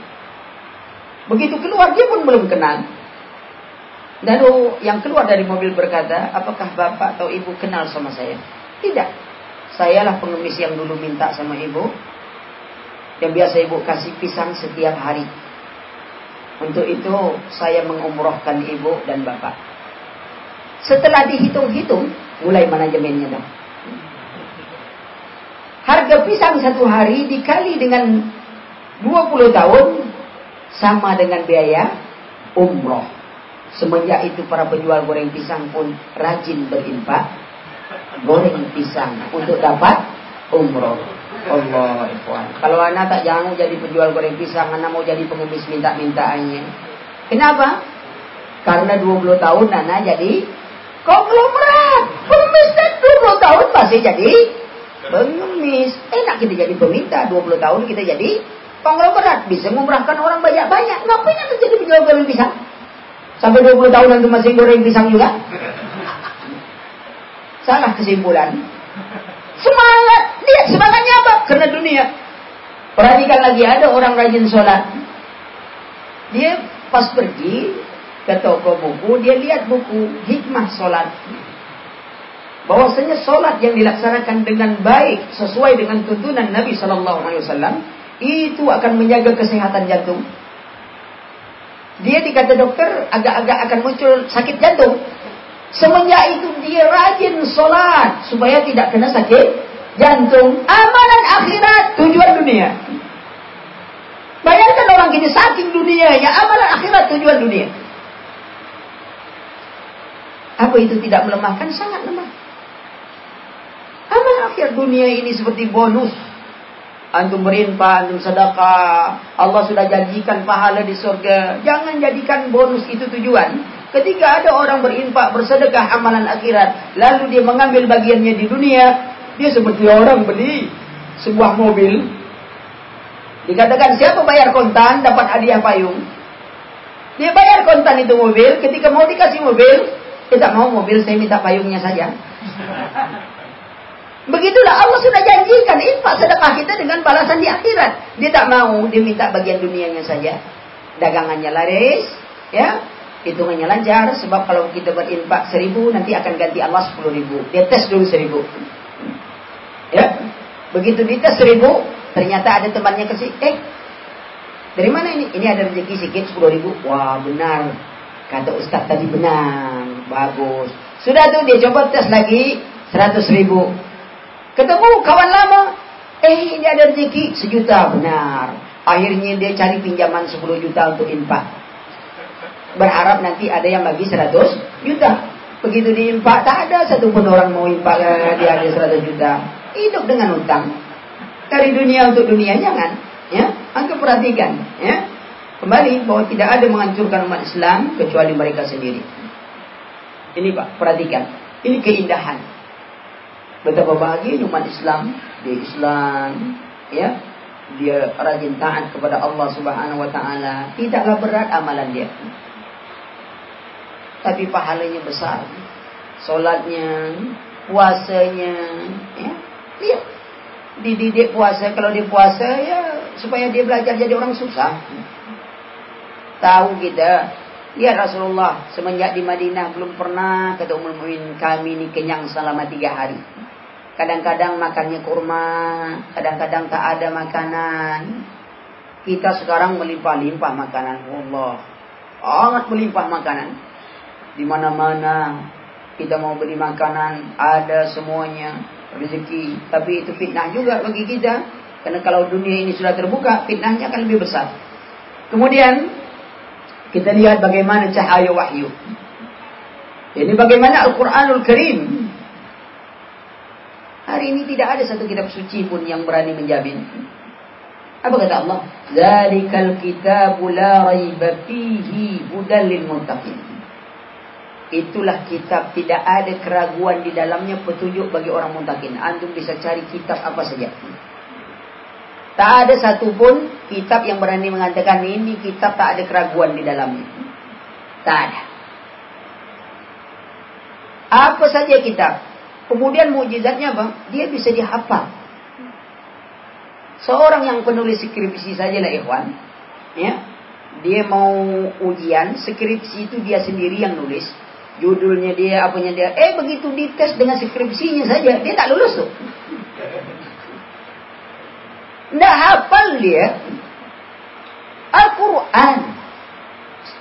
Begitu keluar, dia pun belum kenal. Lalu yang keluar dari mobil berkata, apakah bapak atau ibu kenal sama saya? Tidak. Sayalah pengemis yang dulu minta sama ibu. Yang biasa ibu kasih pisang setiap hari. Untuk itu saya mengumrohkan ibu dan bapak. Setelah dihitung-hitung, mulai manajemennya dah. Harga pisang satu hari dikali dengan 20 tahun sama dengan biaya umroh. Semenjak itu para penjual goreng pisang pun rajin berinfak goreng pisang untuk dapat umroh. Allah ikhwan. Kalau anak tak jangan jadi penjual goreng pisang, anak mau jadi pengemis minta-mintaannya. Kenapa? Karena 20 tahun anak jadi konglomerat. Pengemis dan 20 tahun masih jadi pengemis. Enak kita jadi peminta, 20 tahun kita jadi konglomerat. Bisa ngumrahkan orang banyak-banyak. Ngapain anda jadi penjual goreng pisang? Sampai 20 tahun nanti masih goreng pisang juga? Salah kesimpulan. Semangat. Lihat semangatnya apa? Karena dunia. Perhatikan lagi ada orang rajin sholat. Dia pas pergi ke toko buku, dia lihat buku hikmah sholat. Bahwasanya sholat yang dilaksanakan dengan baik sesuai dengan tuntunan Nabi Shallallahu Alaihi Wasallam itu akan menjaga kesehatan jantung. Dia dikata dokter agak-agak akan muncul sakit jantung. Semenjak itu dia rajin sholat supaya tidak kena sakit jantung. Amalan akhirat tujuan dunia. Bayangkan orang gini saking dunia ya amalan akhirat tujuan dunia. Apa itu tidak melemahkan? Sangat lemah. Amal akhir dunia ini seperti bonus. Antum berinfak, antum sedekah. Allah sudah janjikan pahala di surga. Jangan jadikan bonus itu tujuan. Ketika ada orang berinfak, bersedekah amalan akhirat. Lalu dia mengambil bagiannya di dunia. Dia seperti orang beli sebuah mobil. Dikatakan siapa bayar kontan dapat hadiah payung. Dia bayar kontan itu mobil. Ketika mau dikasih mobil. Kita mau mobil saya minta payungnya saja. Begitulah Allah sudah janjikan infak sedekah kita dengan balasan di akhirat. Dia tak mau, dia minta bagian dunianya saja. Dagangannya laris, ya, hitungannya lancar. Sebab kalau kita berinfak seribu, nanti akan ganti Allah sepuluh ribu. Dia tes dulu seribu. Ya, begitu dites seribu, ternyata ada temannya kasih, eh, dari mana ini? Ini ada rezeki sedikit sepuluh ribu. Wah benar, kata Ustaz tadi benar, bagus. Sudah tuh dia coba tes lagi seratus ribu. Ketemu kawan lama. Eh ini ada rezeki sejuta. Benar. Akhirnya dia cari pinjaman 10 juta untuk infak. Berharap nanti ada yang bagi 100 juta. Begitu diimpak, tak ada satu pun orang mau impak dia ada 100 juta. Hidup dengan utang. Dari dunia untuk dunia jangan. Ya, Angkat perhatikan. Ya, kembali bahwa tidak ada menghancurkan umat Islam kecuali mereka sendiri. Ini Pak, perhatikan. Ini keindahan. Betapa bahagia umat Islam dia Islam, ya. Dia rajin taat kepada Allah Subhanahu wa taala. Tidaklah berat amalan dia. Tapi pahalanya besar. Salatnya, puasanya, ya. Lihat. Dididik puasa kalau dia puasa ya supaya dia belajar jadi orang susah. Tahu kita Lihat Rasulullah semenjak di Madinah belum pernah kata Ummul Mukminin kami ini kenyang selama tiga hari. Kadang-kadang makannya kurma, kadang-kadang tak ada makanan. Kita sekarang melimpah-limpah makanan. Allah, sangat melimpah makanan. Di mana-mana kita mau beli makanan, ada semuanya rezeki. Tapi itu fitnah juga bagi kita. Karena kalau dunia ini sudah terbuka, fitnahnya akan lebih besar. Kemudian kita lihat bagaimana cahaya wahyu. Ini bagaimana Al-Quranul Karim Hari ini tidak ada satu kitab suci pun yang berani menjamin. Apa kata Allah? Zalikal kitabu la raiba fihi hudal lil muttaqin. Itulah kitab tidak ada keraguan di dalamnya petunjuk bagi orang muttaqin. Antum bisa cari kitab apa saja. Tak ada satu pun kitab yang berani mengatakan ini kitab tak ada keraguan di dalamnya. Tak ada. Apa saja kitab Kemudian mujizatnya apa? Dia bisa dihafal. Seorang yang penulis skripsi saja lah ikhwan. Ya. dia mau ujian, skripsi itu dia sendiri yang nulis. Judulnya dia, apanya dia. Eh begitu dites dengan skripsinya saja, dia tak lulus tuh. Tidak hafal dia. Al-Quran.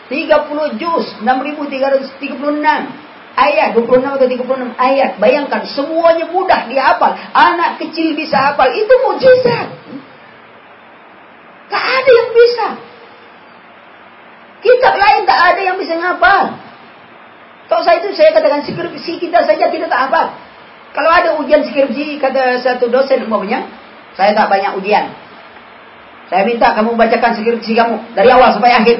30 juz, 6336 ayat 26 atau 36 ayat. Bayangkan semuanya mudah dihafal. Anak kecil bisa hafal. Itu mujizat. Tak ada yang bisa. Kitab lain tak ada yang bisa ngapal. Kalau saya itu saya katakan skripsi kita saja tidak tak hafal. Kalau ada ujian skripsi kata satu dosen umumnya, saya tak banyak ujian. Saya minta kamu bacakan skripsi kamu dari awal sampai akhir.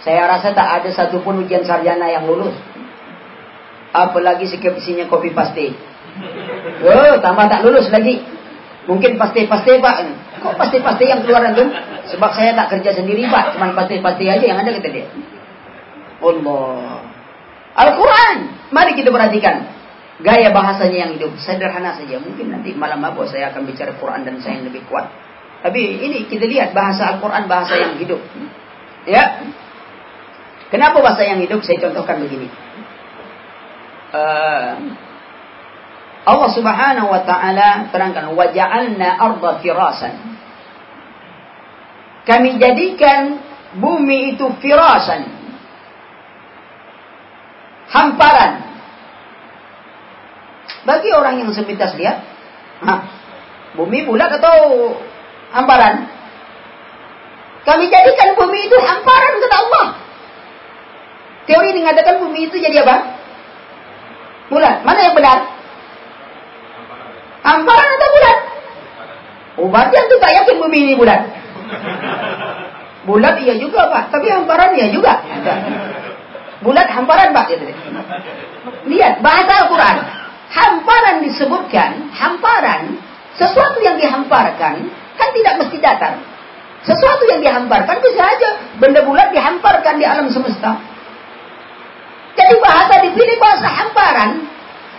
Saya rasa tak ada satupun ujian sarjana yang lulus. Apalagi skripsinya kopi paste. Oh, tambah tak lulus lagi. Mungkin paste-paste pak. Kok paste-paste yang keluar itu? Sebab saya tak kerja sendiri pak. Cuma paste-paste aja yang ada kata dia. Allah. Al-Quran. Mari kita perhatikan. Gaya bahasanya yang hidup. Sederhana saja. Mungkin nanti malam apa saya akan bicara Quran dan saya yang lebih kuat. Tapi ini kita lihat bahasa Al-Quran bahasa yang hidup. Ya. Kenapa bahasa yang hidup? Saya contohkan begini. Uh, Allah Subhanahu wa taala terangkan wa ja'alna arda firasan. Kami jadikan bumi itu firasan. Hamparan. Bagi orang yang sepintas lihat, nah, bumi bulat atau hamparan? Kami jadikan bumi itu hamparan kata Allah. Teori mengatakan bumi itu jadi apa? Bulat. Mana yang benar? Hamparan atau bulat? Oh, berarti itu tak yakin bumi ini bulat. Bulat iya juga Pak, tapi hamparan iya juga. Bulat hamparan Pak. Gitu. Lihat bahasa Al-Quran. Hamparan disebutkan, hamparan, sesuatu yang dihamparkan, kan tidak mesti datar. Sesuatu yang dihamparkan bisa aja benda bulat dihamparkan di alam semesta. Jadi bahasa dipilih bahasa hamparan.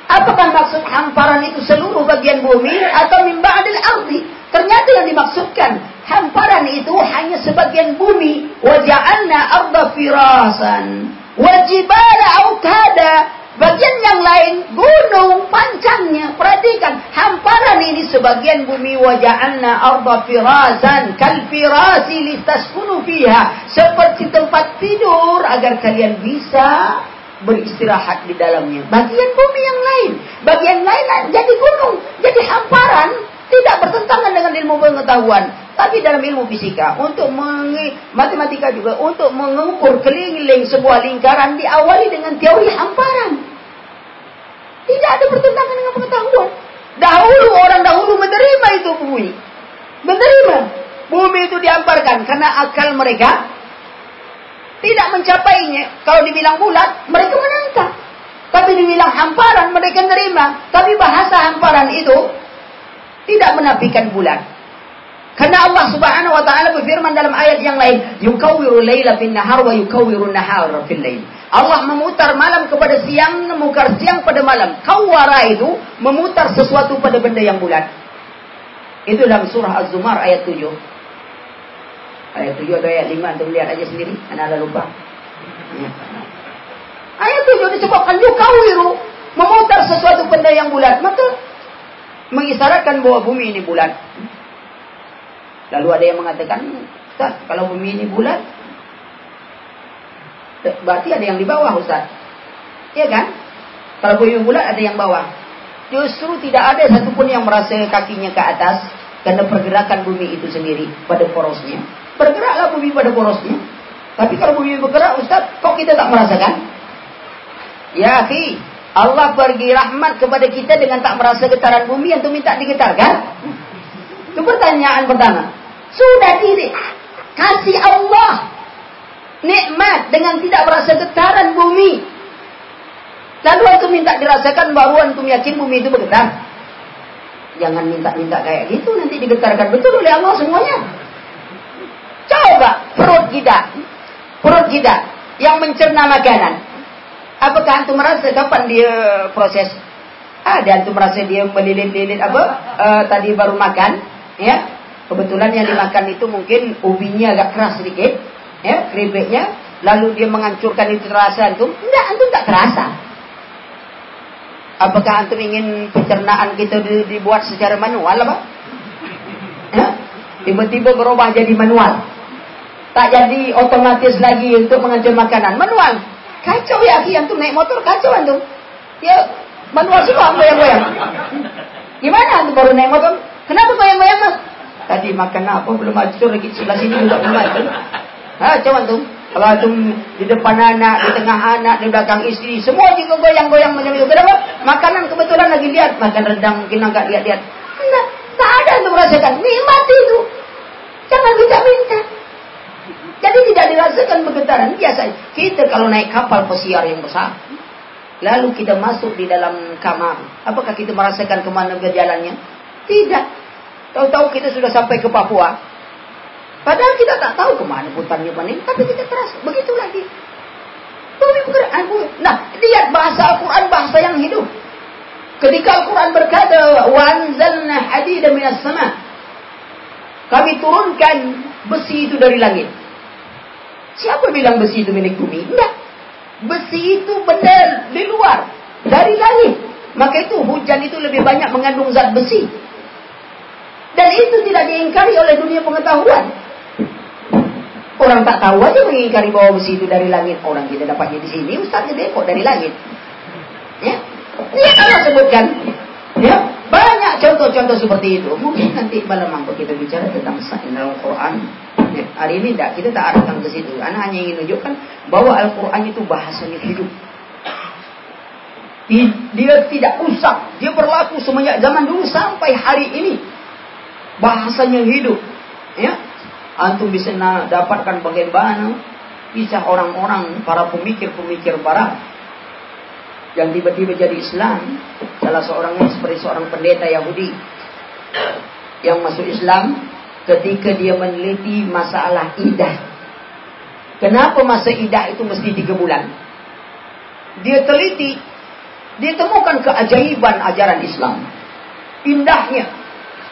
Apakah maksud hamparan itu seluruh bagian bumi atau mimba adil ardi? Ternyata yang dimaksudkan hamparan itu hanya sebagian bumi. Waja'alna arda firasan. Wajibala autada. Bagian yang lain, gunung, pancangnya. Perhatikan, hamparan ini sebagian bumi. Waja'alna arda firasan. Kal firasi litaskunu fiha. Seperti tempat tidur agar kalian bisa beristirahat di dalamnya. Bagian bumi yang lain, bagian lain jadi gunung, jadi hamparan, tidak bertentangan dengan ilmu pengetahuan, tapi dalam ilmu fisika untuk matematika juga untuk mengukur keliling sebuah lingkaran diawali dengan teori hamparan. Tidak ada bertentangan dengan pengetahuan. Dahulu orang dahulu menerima itu bumi. Menerima. Bumi itu dihamparkan karena akal mereka tidak mencapainya. Kalau dibilang bulat, mereka menentang. Tapi dibilang hamparan, mereka menerima. Tapi bahasa hamparan itu tidak menafikan bulat. Karena Allah Subhanahu wa taala berfirman dalam ayat yang lain, "Yukawwiru laila fin nahar wa yukawwiru nahar fil lail." Allah memutar malam kepada siang, memutar siang pada malam. Kawara itu memutar sesuatu pada benda yang bulat. Itu dalam surah Az-Zumar ayat 7. Ayat 7 atau ayat 5 Antum lihat aja sendiri Anda ada lupa ya. Ayat 7 disebutkan Yukawiru Memutar sesuatu benda yang bulat Maka Mengisyaratkan bahwa bumi ini bulat. Lalu ada yang mengatakan Ustaz kalau bumi ini bulat Berarti ada yang di bawah Ustaz. Iya kan? Kalau bumi bulat ada yang bawah. Justru tidak ada satupun yang merasa kakinya ke atas karena pergerakan bumi itu sendiri pada porosnya. Bergeraklah bumi pada porosnya. Tapi kalau bumi bergerak, Ustaz, kok kita tak merasakan? Ya, akhi, Allah bagi rahmat kepada kita dengan tak merasa getaran bumi yang tu minta digetarkan. Itu pertanyaan pertama. Sudah diri kasih Allah nikmat dengan tidak merasa getaran bumi. Lalu antum minta dirasakan baru antum yakin bumi itu bergetar. Jangan minta-minta kayak gitu nanti digetarkan betul oleh Allah semuanya. Coba perut kita. Perut kita yang mencerna makanan. Apakah antum merasa kapan dia proses? Ada antum merasa dia melilit-lilit apa? Uh, tadi baru makan, ya. Kebetulan yang dimakan itu mungkin ubinya agak keras sedikit, ya, keripiknya, lalu dia menghancurkan itu terasa antum. Enggak, antum tak terasa. Apakah antum ingin pencernaan kita dibuat secara manual apa? Ya? Tiba-tiba berubah jadi manual. Tak jadi otomatis lagi untuk menghancur makanan. Manual. Kacau ya, akhi. Antum naik motor, kacau antum. Ya, manual semua goyang-goyang. Gimana antum baru naik motor? Kenapa goyang-goyang mas? Tadi makan apa belum hancur lagi sebelah sini juga belum hancur. Ha, coba tuh. Kalau antum di depan anak, di tengah anak, di belakang istri, semua juga goyang-goyang macam itu. Kenapa? Makanan kebetulan lagi lihat, makan rendang mungkin agak lihat-lihat. Enggak, tak ada untuk merasakan. Nikmati itu. Jangan minta-minta. Jadi tidak dirasakan bergetaran biasa. Kita kalau naik kapal pesiar yang besar, lalu kita masuk di dalam kamar, apakah kita merasakan ke mana berjalannya? Tidak. Tahu-tahu kita sudah sampai ke Papua. Padahal kita tak tahu ke mana putarnya paning, tapi kita terasa begitu lagi. Bumi bergerak. Nah, lihat bahasa Al-Quran bahasa yang hidup. Ketika Al-Quran berkata, "Wanzalna hadidan minas sama'." Kami turunkan besi itu dari langit. Siapa bilang besi itu milik bumi? Enggak. Besi itu benda di luar. Dari langit. Maka itu hujan itu lebih banyak mengandung zat besi. Dan itu tidak diingkari oleh dunia pengetahuan. Orang tak tahu aja mengingkari bahwa besi itu dari langit. Orang kita dapatnya di sini, ustaznya depok dari langit. Ya, ini Allah sebutkan. Ya, banyak contoh-contoh seperti itu. Mungkin nanti malam mampu kita bicara tentang dalam Quran. Ya, hari ini tidak, kita tak arahkan ke situ. Anak hanya ingin menunjukkan bahwa Al-Quran itu bahasanya hidup. Dia tidak usah, dia berlaku semenjak zaman dulu sampai hari ini bahasanya hidup. Ya, antum bisa dapatkan bagaimana kisah orang-orang para pemikir-pemikir barat yang tiba-tiba jadi Islam. Salah seorangnya seperti seorang pendeta Yahudi yang masuk Islam ketika dia meneliti masalah idah. Kenapa masa idah itu mesti tiga bulan? Dia teliti, dia temukan keajaiban ajaran Islam. Indahnya,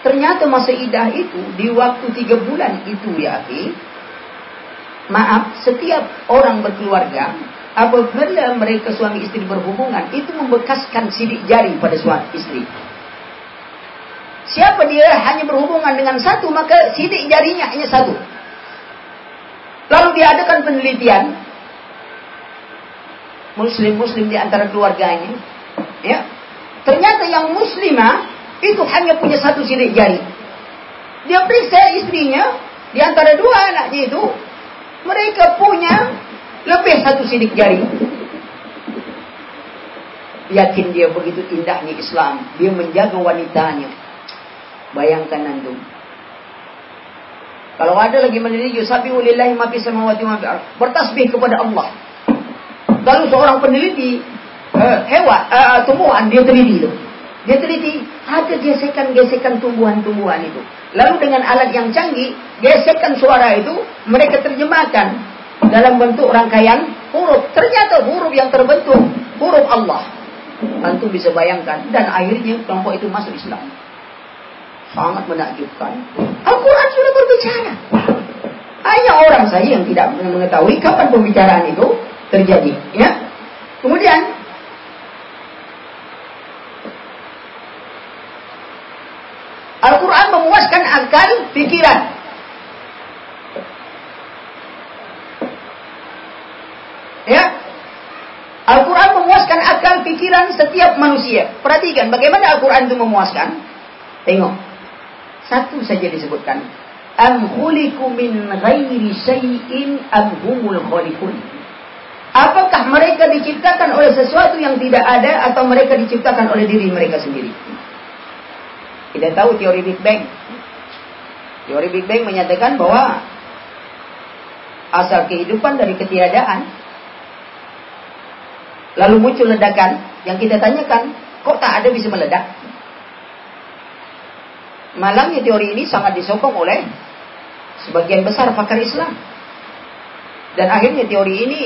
Ternyata masa idah itu di waktu tiga bulan itu ya. Maaf, setiap orang berkeluarga apabila mereka suami istri berhubungan itu membekaskan sidik jari pada suami istri. Siapa dia hanya berhubungan dengan satu maka sidik jarinya hanya satu. Lalu diadakan penelitian muslim-muslim di antara keluarganya. Ya. Ternyata yang muslimah itu hanya punya satu sidik jari. Dia periksa istrinya, di antara dua anaknya itu, mereka punya lebih satu sidik jari. Yakin dia begitu indahnya Islam. Dia menjaga wanitanya. Bayangkan antum. Kalau ada lagi meneliti yusabihu lillahi ma fi samawati wa fi Bertasbih kepada Allah. Lalu seorang peneliti uh, hewan, uh, tumbuhan dia teliti itu. Dia teliti, ada gesekan-gesekan tumbuhan-tumbuhan itu. Lalu dengan alat yang canggih, gesekan suara itu mereka terjemahkan dalam bentuk rangkaian huruf. Ternyata huruf yang terbentuk huruf Allah. Antum bisa bayangkan dan akhirnya kelompok itu masuk Islam. Sangat menakjubkan. Al-Quran sudah berbicara. Hanya orang saja yang tidak mengetahui kapan pembicaraan itu terjadi. Ya. Kemudian Al-Quran memuaskan akal pikiran. Ya. Al-Quran memuaskan akal pikiran setiap manusia. Perhatikan bagaimana Al-Quran itu memuaskan. Tengok. Satu saja disebutkan. Am min ghairi syai'in am humul khalikun. Apakah mereka diciptakan oleh sesuatu yang tidak ada atau mereka diciptakan oleh diri mereka sendiri? Kita tahu teori Big Bang. Teori Big Bang menyatakan bahwa asal kehidupan dari ketiadaan. Lalu muncul ledakan. Yang kita tanyakan, kok tak ada bisa meledak? Malangnya teori ini sangat disokong oleh sebagian besar pakar Islam. Dan akhirnya teori ini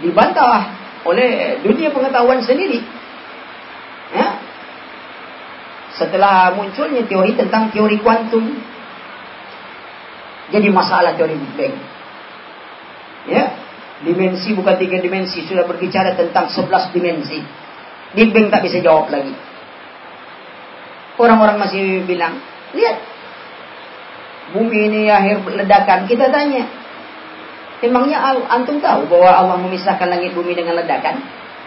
dibantah oleh dunia pengetahuan sendiri. Ya, setelah munculnya teori tentang teori kuantum Jadi masalah teori Big Bang. Ya, dimensi bukan tiga dimensi, sudah berbicara tentang sebelas dimensi. Big Bang tak bisa jawab lagi. Orang-orang masih bilang, lihat, bumi ini akhir ledakan. Kita tanya, emangnya antum tahu bahwa Allah memisahkan langit bumi dengan ledakan?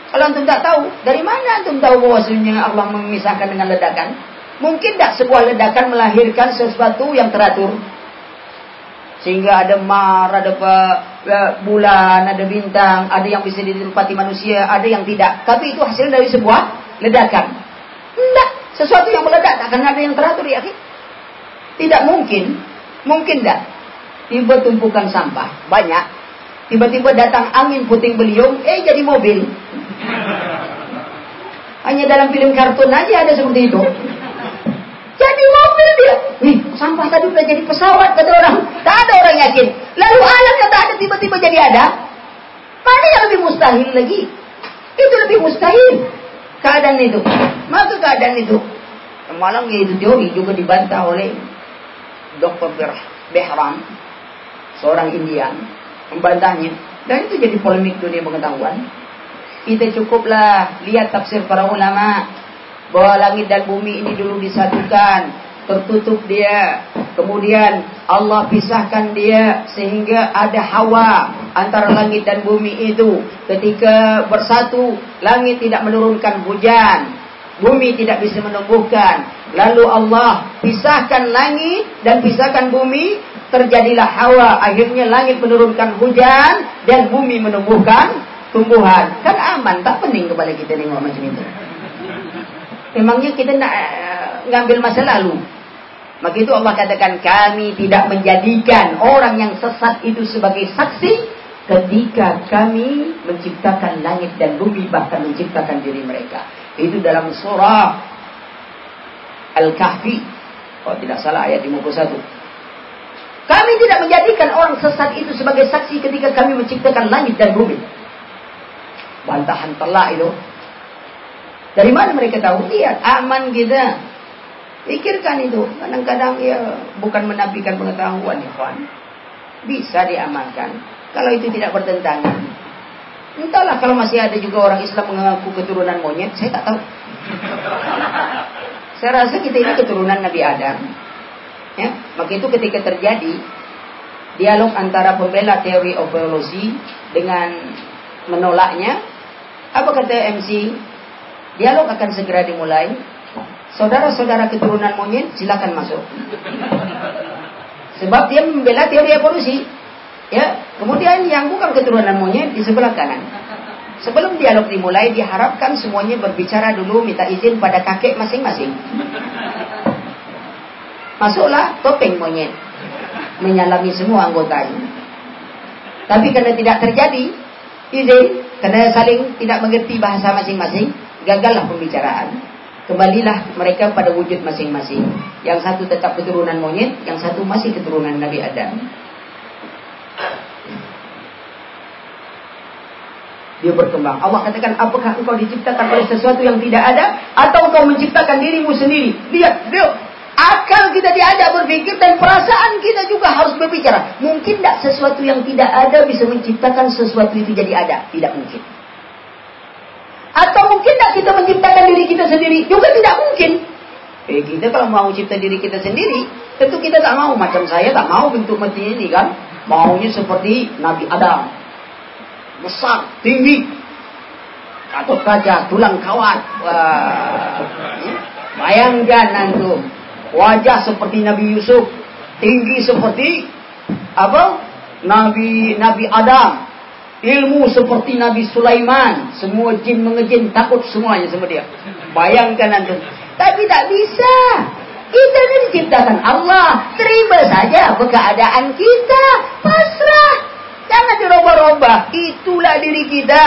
Kalau antum tak tahu, dari mana antum tahu bahwa Allah memisahkan dengan ledakan? Mungkin tak sebuah ledakan melahirkan sesuatu yang teratur? Sehingga ada mar, ada bulan, ada bintang, ada yang bisa ditempati manusia, ada yang tidak. Tapi itu hasil dari sebuah ledakan. Tidak. Sesuatu yang meledak tak akan ada yang teratur ya. Tidak mungkin. Mungkin tidak. Tiba tumpukan sampah. Banyak. Tiba-tiba datang angin puting beliung. Eh jadi mobil. Hanya dalam film kartun aja ada seperti itu. Jadi mobil dia. Nih, sampah tadi udah jadi pesawat kata orang. Tak ada orang yakin. Lalu alam yang tak ada tiba-tiba jadi ada. Mana yang lebih mustahil lagi? Itu lebih mustahil. Keadaan itu. Maka keadaan itu. Malam itu teori juga dibantah oleh Dr. Behram. Seorang Indian. Membantahnya. Dan itu jadi polemik dunia pengetahuan. Kita cukuplah lihat tafsir para ulama bahwa langit dan bumi ini dulu disatukan, tertutup dia. Kemudian Allah pisahkan dia sehingga ada hawa antara langit dan bumi itu. Ketika bersatu, langit tidak menurunkan hujan, bumi tidak bisa menumbuhkan. Lalu Allah pisahkan langit dan pisahkan bumi, terjadilah hawa. Akhirnya langit menurunkan hujan dan bumi menumbuhkan tumbuhan. Kan aman, tak pening kepada kita nengok macam itu. Memangnya kita nak uh, ngambil masa lalu. Maka itu Allah katakan kami tidak menjadikan orang yang sesat itu sebagai saksi ketika kami menciptakan langit dan bumi bahkan menciptakan diri mereka. Itu dalam surah Al-Kahfi. Kalau tidak salah ayat 51. Kami tidak menjadikan orang sesat itu sebagai saksi ketika kami menciptakan langit dan bumi. Bantahan telak itu dari mana mereka tahu? Lihat, aman kita. Pikirkan itu. Kadang-kadang ya bukan menafikan pengetahuan, ya kawan. Bisa diamankan. Kalau itu tidak bertentangan. Entahlah kalau masih ada juga orang Islam mengaku keturunan monyet, saya tak tahu. saya rasa kita ini keturunan Nabi Adam. Ya, maka itu ketika terjadi dialog antara pembela teori evolusi dengan menolaknya, apa kata MC? Dialog akan segera dimulai. Saudara-saudara keturunan monyet silakan masuk. Sebab dia membela teori evolusi. Ya, kemudian yang bukan keturunan monyet di sebelah kanan. Sebelum dialog dimulai, diharapkan semuanya berbicara dulu minta izin pada kakek masing-masing. Masuklah topeng monyet. Menyalami semua anggotanya. Tapi karena tidak terjadi, izin, karena saling tidak mengerti bahasa masing-masing, gagallah pembicaraan. Kembalilah mereka pada wujud masing-masing. Yang satu tetap keturunan monyet, yang satu masih keturunan Nabi Adam. Dia berkembang. Allah katakan, apakah engkau diciptakan oleh sesuatu yang tidak ada? Atau engkau menciptakan dirimu sendiri? Lihat, lihat. Akal kita diajak berpikir dan perasaan kita juga harus berbicara. Mungkin tidak sesuatu yang tidak ada bisa menciptakan sesuatu itu jadi ada. Tidak mungkin. Atau mungkin tak kita menciptakan diri kita sendiri? Juga tidak mungkin. Eh, kita kalau mau cipta diri kita sendiri, tentu kita tak mau. Macam saya tak mau bentuk mati ini kan. Maunya seperti Nabi Adam. Besar, tinggi. Atau kaca, tulang kawat. Wah. Bayangkan antum. Wajah seperti Nabi Yusuf. Tinggi seperti apa? Nabi Nabi Adam Ilmu seperti Nabi Sulaiman. Semua jin mengejin takut semuanya sama dia. Bayangkan antum. Tapi tak bisa. Kita ini diciptakan Allah. Terima saja keadaan kita. Pasrah. Jangan dirubah-rubah. Itulah diri kita.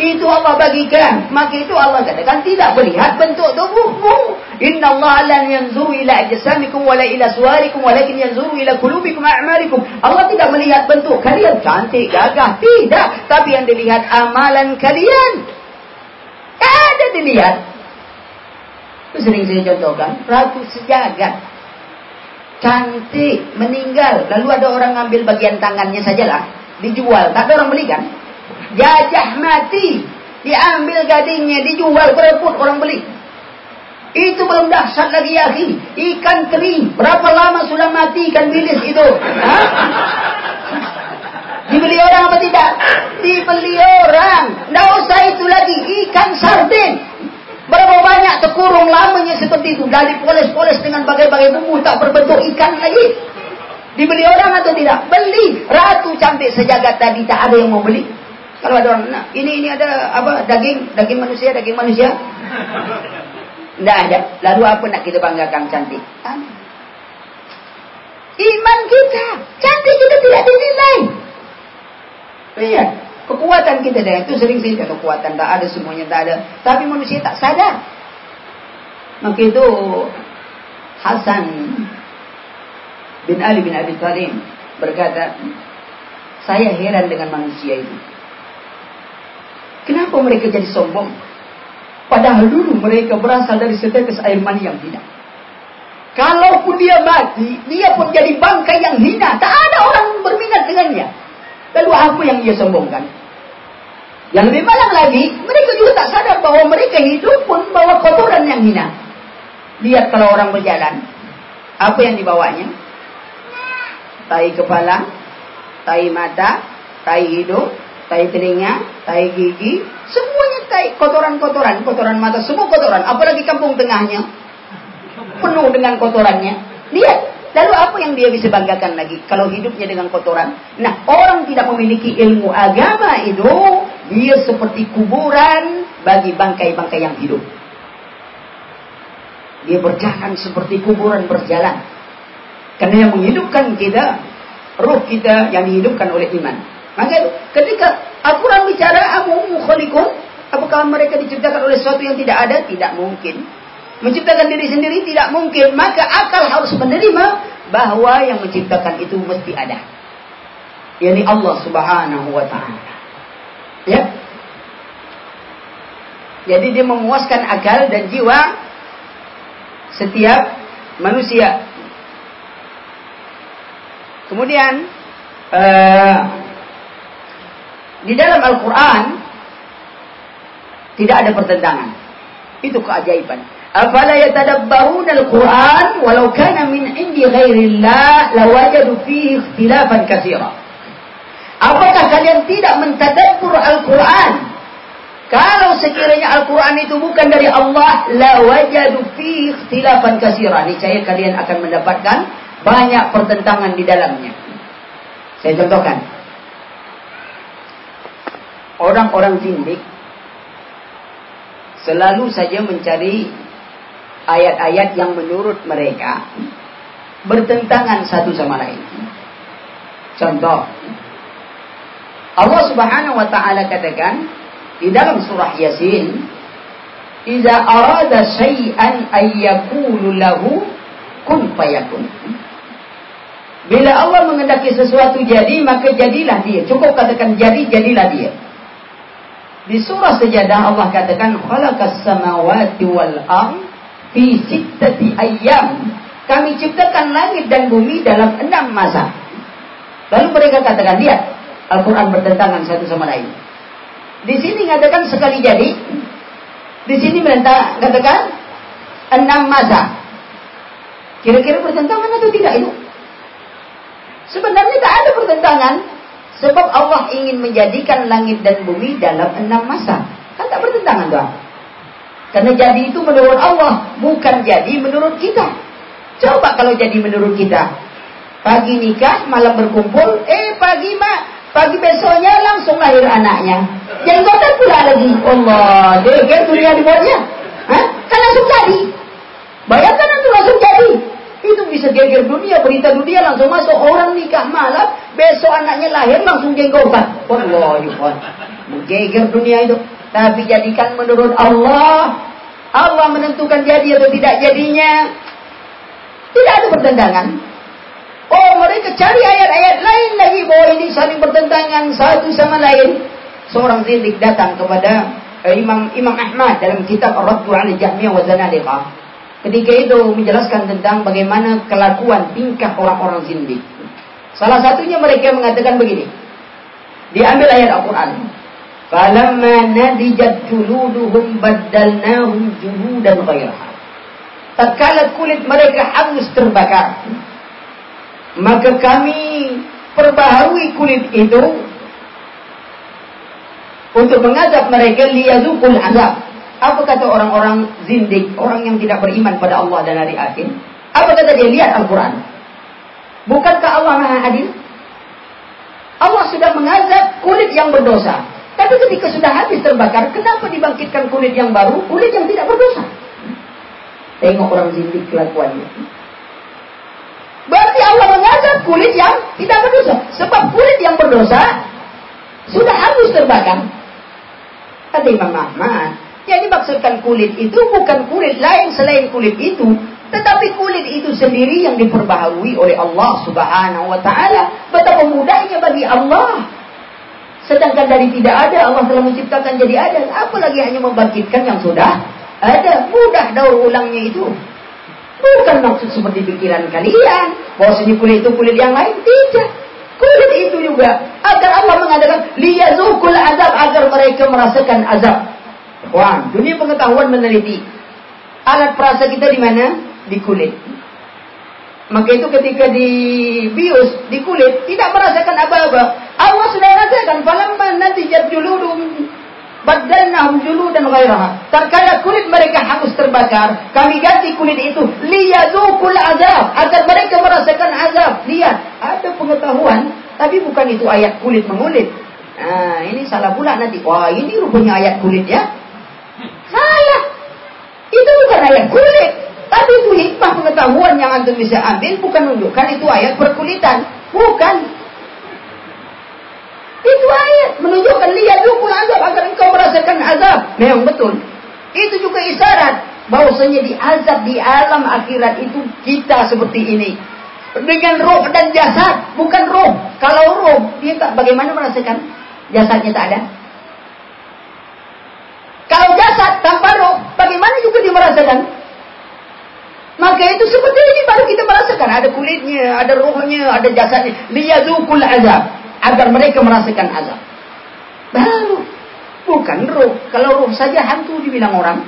Itu Allah bagikan. Maka itu Allah katakan tidak melihat bentuk tubuhmu. Inna Allah lan yanzuru ila ajsamikum wala ila suwarikum walakin yanzuru ila kulubikum a'malikum. Allah tidak melihat bentuk kalian cantik, gagah, tidak. Tapi yang dilihat amalan kalian. Ada dilihat. Itu sering saya contohkan. Ratu sejagat. cantik, meninggal, lalu ada orang ngambil bagian tangannya sajalah, dijual, tak ada orang beli kan? Gajah mati, diambil gadingnya, dijual, berebut orang beli. Itu belum dahsyat lagi ya Ikan teri, berapa lama sudah mati ikan bilis itu? Dibeli orang apa tidak? Dibeli orang. Tidak usah itu lagi. Ikan sardin. Berapa banyak terkurung lamanya seperti itu. Dari poles-poles dengan bagai-bagai bumbu. Tak berbentuk ikan lagi. Dibeli orang atau tidak? Beli. Ratu cantik sejagat tadi. Tak ada yang mau beli. Kalau ada orang, nah, ini ini ada apa daging, daging manusia, daging manusia. Tidak ada. Lalu apa nak kita banggakan cantik? Iman kita. Cantik kita tidak dinilai. Lihat. Kekuatan kita dah itu sering sering kekuatan tak ada semuanya tak ada. Tapi manusia tak sadar. Maka itu Hasan bin Ali bin Abi Thalib berkata, saya heran dengan manusia itu. Kenapa mereka jadi sombong? Padahal dulu mereka berasal dari setetes air mani yang hina. Kalaupun dia mati, dia pun jadi bangkai yang hina. Tak ada orang berminat dengannya. Lalu apa yang ia sombongkan? Yang lebih malang lagi, mereka juga tak sadar bahwa mereka hidup pun bawa kotoran yang hina. Lihat kalau orang berjalan, apa yang dibawanya? Tai kepala, tai mata, tai hidung, tai telinga, tai gigi, semuanya tai kotoran-kotoran, kotoran mata, semua kotoran. Apalagi kampung tengahnya, penuh dengan kotorannya. Lihat, lalu apa yang dia bisa banggakan lagi kalau hidupnya dengan kotoran? Nah, orang tidak memiliki ilmu agama itu, dia seperti kuburan bagi bangkai-bangkai yang hidup. Dia berjalan seperti kuburan berjalan. Karena yang menghidupkan kita, ruh kita yang dihidupkan oleh iman. Maka ketika Al-Quran bicara amu mukhalikun, apakah mereka diciptakan oleh sesuatu yang tidak ada? Tidak mungkin. Menciptakan diri sendiri tidak mungkin. Maka akal harus menerima bahwa yang menciptakan itu mesti ada. Yani Allah subhanahu wa ta'ala. Ya. Jadi dia memuaskan akal dan jiwa setiap manusia. Kemudian uh, di dalam Al-Quran tidak ada pertentangan. Itu keajaiban. Afala yatadabbarun al-Quran walau kana min indi ghairillah lawajadu fihi ikhtilafan katsira. Apakah kalian tidak mentadabbur Al-Quran? Kalau sekiranya Al-Quran itu bukan dari Allah, lawajadu fihi ikhtilafan katsira. Niscaya kalian akan mendapatkan banyak pertentangan di dalamnya. Saya contohkan orang-orang zindik selalu saja mencari ayat-ayat yang menurut mereka bertentangan satu sama lain. Contoh, Allah Subhanahu wa taala katakan di dalam surah Yasin, "Idza arada syai'an ay yaqulu lahu kun fayakun." Bila Allah mengendaki sesuatu jadi, maka jadilah dia. Cukup katakan jadi, jadilah dia. Di surah sejadah Allah katakan khalaqas samawati wal ard fi sittati ayyam. Kami ciptakan langit dan bumi dalam enam masa. Lalu mereka katakan, lihat, Al-Quran bertentangan satu sama lain. Di sini mengatakan sekali jadi, di sini katakan enam masa. Kira-kira bertentangan atau tidak itu? Sebenarnya tak ada pertentangan. Sebab Allah ingin menjadikan langit dan bumi dalam enam masa. Kan tak bertentangan tuan. Karena jadi itu menurut Allah. Bukan jadi menurut kita. Coba kalau jadi menurut kita. Pagi nikah, malam berkumpul. Eh pagi mak. Pagi besoknya langsung lahir anaknya. Jenggotan pula lagi. Allah. Dia kan dunia dibuatnya. Hah? Kan langsung jadi. Bayangkan itu langsung jadi. Itu bisa geger dunia, berita dunia langsung masuk. Orang nikah malam, besok anaknya lahir langsung jenggotan. Allah, Geger dunia itu. Tapi jadikan menurut Allah. Allah menentukan jadi atau tidak jadinya. Tidak ada pertentangan. Oh mereka cari ayat-ayat lain lagi bahwa ini saling bertentangan satu sama lain. Seorang zindik datang kepada eh, Imam Imam Ahmad dalam kitab Ar-Raddu 'ala Jahmiyah wa Zanadiqah. Ketika itu menjelaskan tentang bagaimana kelakuan tingkah orang-orang zindik. Salah satunya mereka mengatakan begini. Diambil ayat Al-Quran. Falamma nadijat juluduhum baddalnahum juludan ghairaha. Tatkala kulit mereka hangus terbakar. Maka kami perbaharui kulit itu untuk mengazab mereka liyazukul azab apa kata orang-orang zindik, orang yang tidak beriman pada Allah dan hari akhir? Apa kata dia? Lihat Al-Quran. Bukankah Allah maha adil? Allah sudah mengazab kulit yang berdosa. Tapi ketika sudah habis terbakar, kenapa dibangkitkan kulit yang baru, kulit yang tidak berdosa? Tengok orang zindik kelakuannya. Berarti Allah mengazab kulit yang tidak berdosa. Sebab kulit yang berdosa sudah habis terbakar. Kata Imam Ahmad, yang dimaksudkan kulit itu bukan kulit lain selain kulit itu, tetapi kulit itu sendiri yang diperbaharui oleh Allah Subhanahu wa taala. Betapa mudahnya bagi Allah. Sedangkan dari tidak ada Allah telah menciptakan jadi ada. Apalagi hanya membangkitkan yang sudah ada. Mudah daur ulangnya itu. Bukan maksud seperti pikiran kalian. Bahwasanya kulit itu kulit yang lain. Tidak. Kulit itu juga. Agar Allah mengadakan. Liyazukul azab. Agar mereka merasakan azab. Wah, dunia pengetahuan meneliti. Alat perasa kita di mana? Di kulit. Maka itu ketika di bius, di kulit, tidak merasakan apa-apa. Allah sudah mengatakan, falamma natijat juludum badalnahum juludan ghairaha. Terkala kulit mereka hangus terbakar, kami ganti kulit itu liyadukul azab agar mereka merasakan azab. Lihat, ada pengetahuan, tapi bukan itu ayat kulit mengulit. Nah, ini salah pula nanti. Wah, ini rupanya ayat kulit ya. Salah. Itu bukan ayat kulit. Tapi itu hikmah pengetahuan yang antum bisa ambil bukan menunjukkan itu ayat perkulitan. Bukan. Itu ayat menunjukkan lihat dukul azab agar engkau merasakan azab. Memang betul. Itu juga isyarat bahwasanya di azab di alam akhirat itu kita seperti ini. Dengan roh dan jasad, bukan roh. Kalau roh, dia tak bagaimana merasakan jasadnya tak ada. Merasakan? Maka itu seperti ini baru kita merasakan. Ada kulitnya, ada rohnya, ada jasadnya. Liyadukul azab. Agar mereka merasakan azab. Baru. Bukan roh. Kalau roh saja hantu dibilang orang.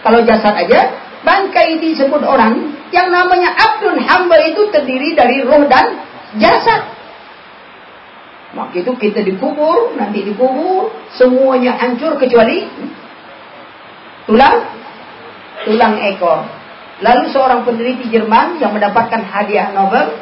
Kalau jasad aja, bangkai disebut orang. Yang namanya abdun hamba itu terdiri dari roh dan jasad. Maka itu kita dikubur, nanti dikubur, semuanya hancur kecuali tulang tulang ekor. Lalu seorang peneliti Jerman yang mendapatkan hadiah Nobel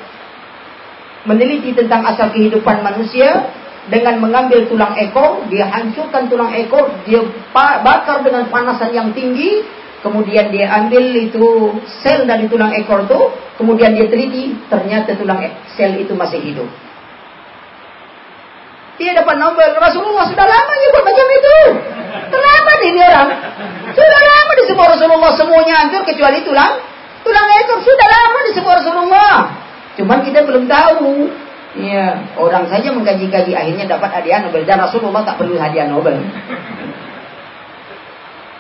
meneliti tentang asal kehidupan manusia dengan mengambil tulang ekor, dia hancurkan tulang ekor, dia bakar dengan panasan yang tinggi, kemudian dia ambil itu sel dari tulang ekor itu, kemudian dia teliti, ternyata tulang e-, sel itu masih hidup. Dia dapat Nobel. Rasulullah sudah lama nyebut macam itu. Kenapa ini orang? Sudah lama disebut Rasulullah semuanya hancur kecuali tulang. Tulang ekor sudah lama disebut Rasulullah. Cuman kita belum tahu. Ya, orang saja mengkaji-kaji akhirnya dapat hadiah Nobel dan Rasulullah tak perlu hadiah Nobel.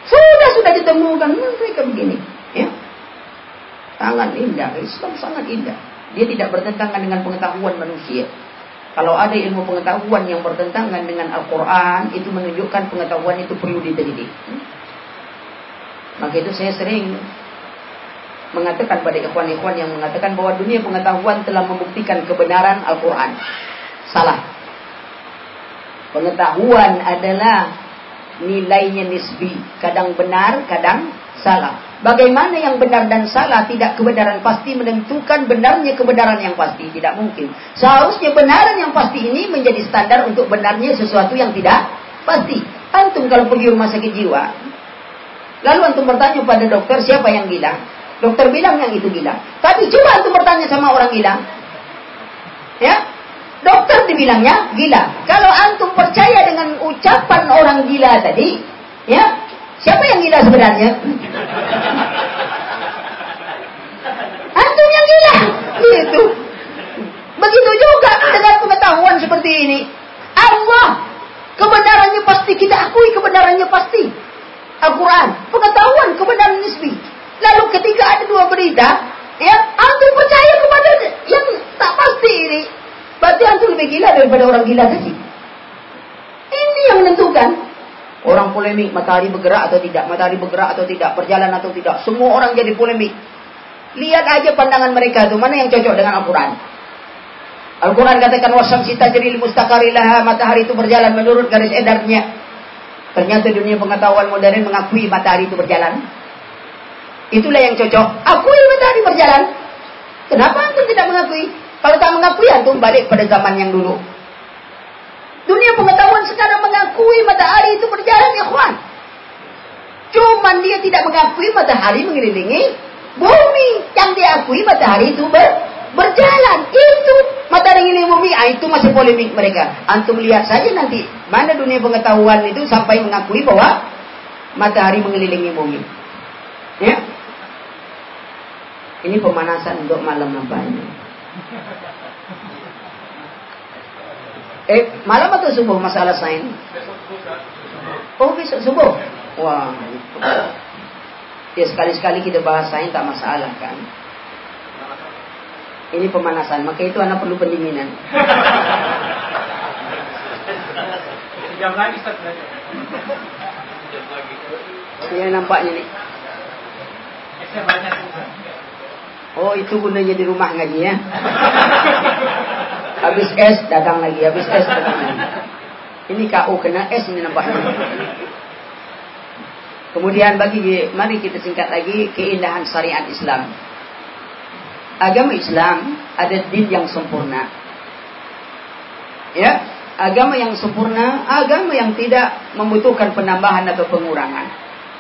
Sudah sudah ditemukan mereka begini, ya. Sangat indah, Islam sangat indah. Dia tidak bertentangan dengan pengetahuan manusia. Kalau ada ilmu pengetahuan yang bertentangan dengan Al-Quran, itu menunjukkan pengetahuan itu perlu diteliti. Maka itu saya sering mengatakan pada ikhwan-ikhwan yang mengatakan bahwa dunia pengetahuan telah membuktikan kebenaran Al-Quran. Salah. Pengetahuan adalah nilainya nisbi. Kadang benar, kadang salah. Bagaimana yang benar dan salah tidak kebenaran pasti menentukan benarnya kebenaran yang pasti. Tidak mungkin. Seharusnya benaran yang pasti ini menjadi standar untuk benarnya sesuatu yang tidak pasti. Antum kalau pergi rumah sakit jiwa. Lalu antum bertanya pada dokter siapa yang gila. Dokter bilang yang itu gila. Tapi coba antum bertanya sama orang gila. Ya, dokter dibilangnya gila. Kalau antum percaya dengan ucapan orang gila tadi, ya, Siapa yang gila sebenarnya? Antum yang gila. Gitu. Begitu juga dengan pengetahuan seperti ini. Allah. Kebenarannya pasti. Kita akui kebenarannya pasti. Al-Quran. Pengetahuan kebenaran nisbi. Lalu ketika ada dua berita, ya antum percaya kepada yang tak pasti ini. Berarti antum lebih gila daripada orang gila tadi. Ini yang menentukan. Orang polemik matahari bergerak atau tidak, matahari bergerak atau tidak, berjalan atau tidak. Semua orang jadi polemik. Lihat aja pandangan mereka itu mana yang cocok dengan Al-Quran. Al-Quran katakan wasam sita jadi mustaqarilah matahari itu berjalan menurut garis edarnya. Ternyata dunia pengetahuan modern mengakui matahari itu berjalan. Itulah yang cocok. Akui matahari berjalan. Kenapa antum tidak mengakui? Kalau tak mengakui antum balik pada zaman yang dulu. Dunia pengetahuan sekarang mengakui matahari itu berjalan, ya kawan. Cuman dia tidak mengakui matahari mengelilingi bumi. Yang diakui matahari itu ber, berjalan. Itu matahari mengelilingi bumi. Ah, itu masih polemik mereka. Antum lihat saja nanti mana dunia pengetahuan itu sampai mengakui bahwa matahari mengelilingi bumi. Ya. Ini pemanasan untuk malam ini? Eh, malam atau subuh masalah sains? Oh, besok subuh. Wah, Ya sekali-sekali kita bahas sains tak masalah kan. Ini pemanasan, maka itu anak perlu pendinginan. Jam lagi Ini nampaknya nih. Oh itu gunanya di rumah ngaji ya. Habis es datang lagi, habis es datang lagi. Ini KU kena es ini nampaknya. Kemudian bagi mari kita singkat lagi keindahan syariat Islam. Agama Islam ada din yang sempurna. Ya, agama yang sempurna, agama yang tidak membutuhkan penambahan atau pengurangan.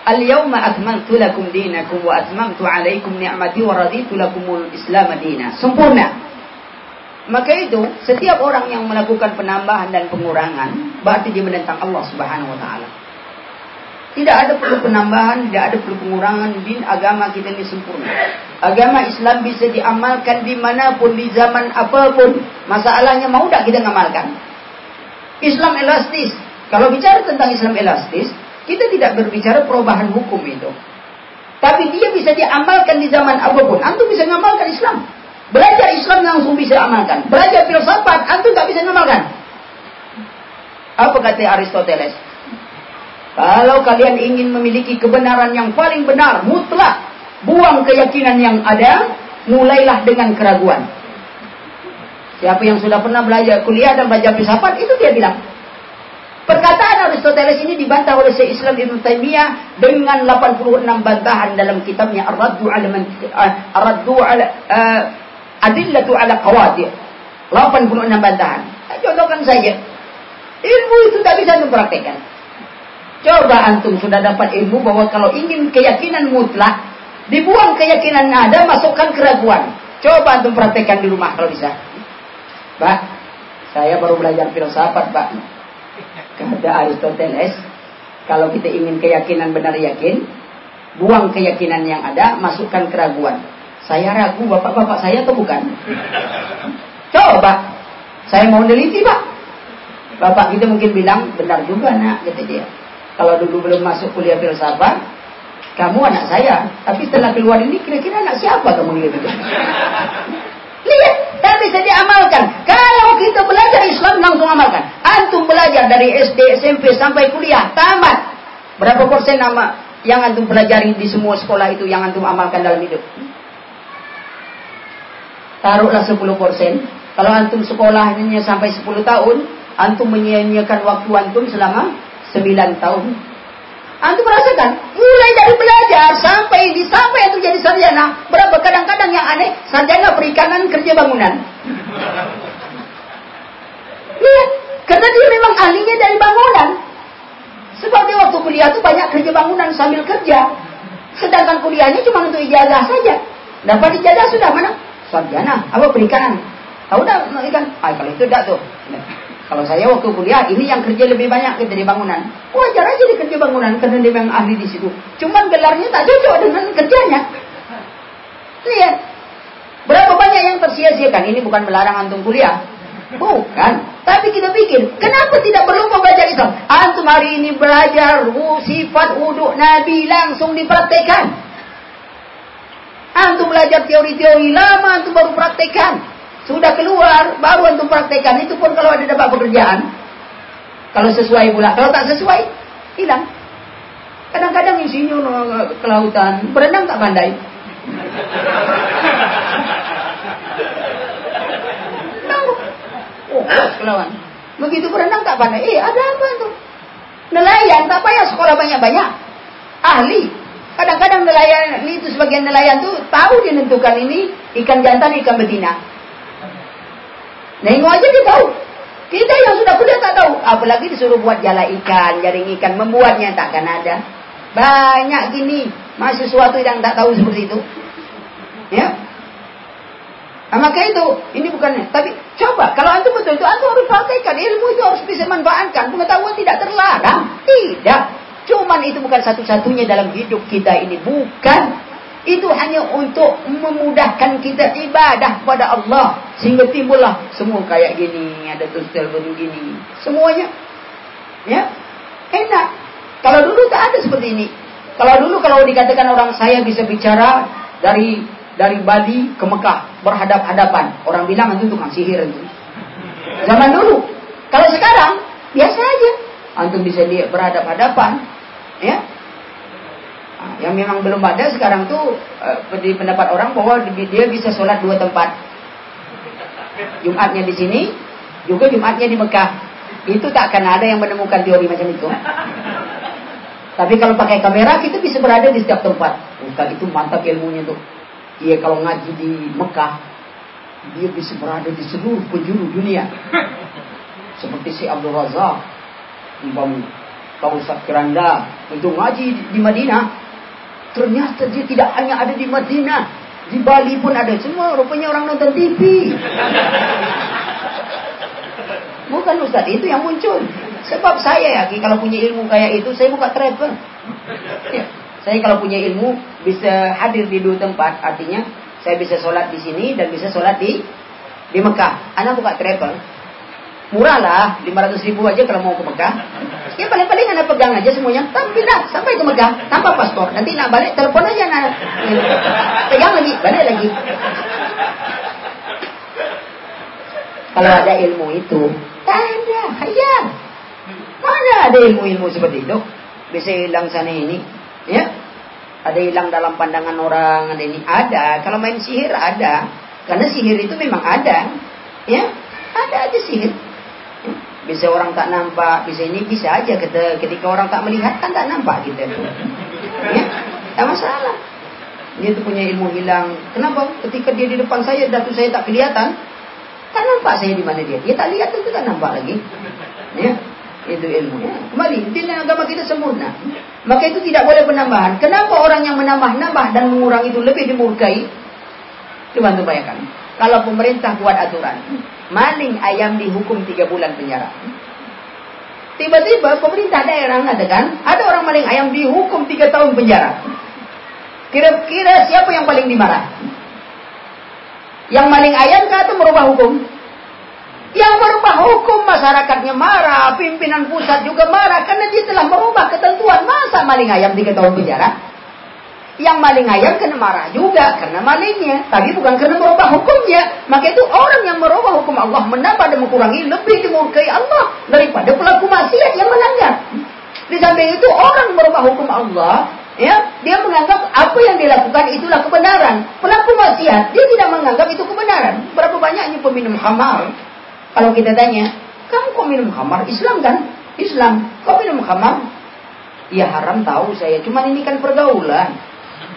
Al-yawma akmaltu lakum dinakum wa atmamtu alaikum ni'mati wa raditu lakumul Islam dina. Sempurna. Maka itu setiap orang yang melakukan penambahan dan pengurangan berarti dia menentang Allah Subhanahu wa taala. Tidak ada perlu penambahan, tidak ada perlu pengurangan din agama kita ini sempurna. Agama Islam bisa diamalkan dimanapun, di zaman apapun. Masalahnya mau tak kita ngamalkan? Islam elastis. Kalau bicara tentang Islam elastis, kita tidak berbicara perubahan hukum itu. Tapi dia bisa diamalkan di zaman apapun. Antum bisa ngamalkan Islam. Belajar Islam langsung bisa amalkan. Belajar filsafat, antum tak bisa amalkan. Apa kata Aristoteles? Kalau kalian ingin memiliki kebenaran yang paling benar, mutlak, buang keyakinan yang ada, mulailah dengan keraguan. Siapa yang sudah pernah belajar kuliah dan belajar filsafat, itu dia bilang. Perkataan Aristoteles ini dibantah oleh Syekh Islam Ibn dengan 86 bantahan dalam kitabnya Ar-Raddu ala Ar-Raddu ala uh, adillatu ala qawadi 86 bantahan. Contohkan saja. Ilmu itu tak bisa mempraktekkan. Coba antum sudah dapat ilmu bahwa kalau ingin keyakinan mutlak dibuang keyakinan ada masukkan keraguan. Coba antum praktekkan di rumah kalau bisa. Pak saya baru belajar filsafat Pak. Kata Aristoteles. Kalau kita ingin keyakinan benar yakin buang keyakinan yang ada masukkan keraguan saya ragu bapak-bapak saya atau bukan? Coba. Saya mau neliti pak. Bapak kita mungkin bilang, benar juga nak, kata dia. Kalau dulu belum masuk kuliah filsafat, kamu anak saya. Tapi setelah keluar ini, kira-kira anak siapa kamu lihat itu? Lihat, tak bisa diamalkan. Kalau kita belajar Islam, langsung amalkan. Antum belajar dari SD, SMP, sampai kuliah, tamat. Berapa persen nama yang antum pelajari di semua sekolah itu yang antum amalkan dalam hidup? Taruhlah 10 persen. Kalau antum sekolah hanya sampai 10 tahun, antum menyia-nyiakan waktu antum selama 9 tahun. Antum merasakan, mulai dari belajar sampai di sampai itu jadi sarjana. Berapa kadang-kadang yang aneh, sarjana perikanan kerja bangunan. Lihat, karena dia memang ahlinya dari bangunan. Sebab dia waktu kuliah itu banyak kerja bangunan sambil kerja. Sedangkan kuliahnya cuma untuk ijazah saja. Dapat ijazah sudah mana? Sarjana apa perikanan tahu dah ikan ah kalau itu tidak tuh. Kalau saya waktu kuliah ini yang kerja lebih banyak kita di bangunan. Wajar aja di kerja bangunan karena dia memang ahli di situ. Cuman gelarnya tak cocok dengan kerjanya. Lihat. Berapa banyak yang tersia-siakan? Ini bukan melarang antum kuliah. Bukan. Tapi kita pikir kenapa tidak perlu belajar Islam? Antum hari ini belajar sifat wudhu Nabi langsung dipraktekkan Antum belajar teori-teori lama, antum baru praktekkan. Sudah keluar, baru antum praktekkan. Itu pun kalau ada dapat pekerjaan. Kalau sesuai pula. Kalau tak sesuai, hilang. Kadang-kadang isinya ke lautan. Berenang tak pandai. Oh, kelawan. Begitu berenang tak pandai. Eh, ada apa tuh? Nelayan, tak payah sekolah banyak-banyak. Ahli. Kadang-kadang nelayan itu sebagian nelayan tuh tahu dia ini ikan jantan, ikan betina. Nengok aja dia tahu. Kita yang sudah kuliah tak tahu. Apalagi disuruh buat jala ikan, jaring ikan, membuatnya takkan ada. Banyak gini mahasiswa itu yang tak tahu seperti itu. Ya. Nah, maka itu, ini bukan, tapi coba, kalau antum betul itu, antum harus praktekkan, ilmu itu harus bisa manfaatkan, pengetahuan tidak terlarang, tidak. Cuman itu bukan satu-satunya dalam hidup kita ini, bukan. Itu hanya untuk memudahkan kita ibadah kepada Allah. Sehingga timbullah semua kayak gini. Ada tulisan begini. Semuanya. Ya. Enak. Kalau dulu tak ada seperti ini. Kalau dulu kalau dikatakan orang saya bisa bicara dari dari Bali ke Mekah berhadap-hadapan. Orang bilang itu tukang sihir itu. Zaman dulu. Kalau sekarang biasa aja. Antum bisa lihat berhadap-hadapan. Ya, Nah, yang memang belum ada sekarang tuh uh, di pendapat orang bahwa dia bisa sholat dua tempat. Jumatnya di sini, juga Jumatnya di Mekah. Itu tak akan ada yang menemukan teori macam itu. Tapi kalau pakai kamera kita bisa berada di setiap tempat. Ustaz itu mantap ilmunya tuh. Iya kalau ngaji di Mekah, dia bisa berada di seluruh penjuru dunia. Seperti si Abdul Razak, Imam Ustaz Keranda, untuk ngaji di Madinah, Ternyata dia tidak hanya ada di Madinah. Di Bali pun ada. Semua rupanya orang nonton TV. Bukan Ustaz, itu yang muncul. Sebab saya ya, kalau punya ilmu kayak itu, saya buka travel. Ya. Saya kalau punya ilmu, bisa hadir di dua tempat. Artinya, saya bisa sholat di sini dan bisa sholat di di Mekah. Anak buka travel. Murah lah, 500 ribu aja kalau mau ke Mekah. Ya paling-paling anda pegang aja semuanya. Tapi pindah sampai ke Mekah tanpa paspor. Nanti nak balik telepon aja nak. Pegang lagi, balik lagi. Kalau ada ilmu itu, tak ada, hayal. Mana ada ilmu-ilmu seperti itu? Bisa hilang sana ini, ya? Ada hilang dalam pandangan orang, ada ini ada. Kalau main sihir ada, karena sihir itu memang ada, ya? Ada aja sihir. Bisa orang tak nampak, bisa ini bisa aja kita ketika orang tak melihat kan tak nampak kita. Ya, tak masalah. Dia tu punya ilmu hilang. Kenapa? Ketika dia di depan saya, datu saya tak kelihatan, tak nampak saya di mana dia. Dia tak lihat tentu tak nampak lagi. Ya, itu ilmunya. Kembali, intinya agama kita sempurna. Maka itu tidak boleh penambahan. Kenapa orang yang menambah-nambah dan mengurang itu lebih dimurkai? Coba untuk bayangkan. Kalau pemerintah buat aturan, maling ayam dihukum tiga bulan penjara. Tiba-tiba pemerintah daerah mengatakan ada orang maling ayam dihukum tiga tahun penjara. Kira-kira siapa yang paling dimarah? Yang maling ayam atau merubah hukum? Yang merubah hukum masyarakatnya marah, pimpinan pusat juga marah karena dia telah merubah ketentuan masa maling ayam tiga tahun penjara. Yang maling ayam kena marah juga karena malingnya. Tapi bukan karena merubah hukumnya. Maka itu orang yang merubah hukum Allah menambah dan mengurangi lebih dimurkai Allah daripada pelaku maksiat yang melanggar. Di samping itu orang merubah hukum Allah, ya dia menganggap apa yang dilakukan itulah kebenaran. Pelaku maksiat dia tidak menganggap itu kebenaran. Berapa banyaknya peminum khamar? Kalau kita tanya, kamu kok minum khamar? Islam kan? Islam. Kok minum khamar? Ya haram tahu saya. Cuman ini kan pergaulan.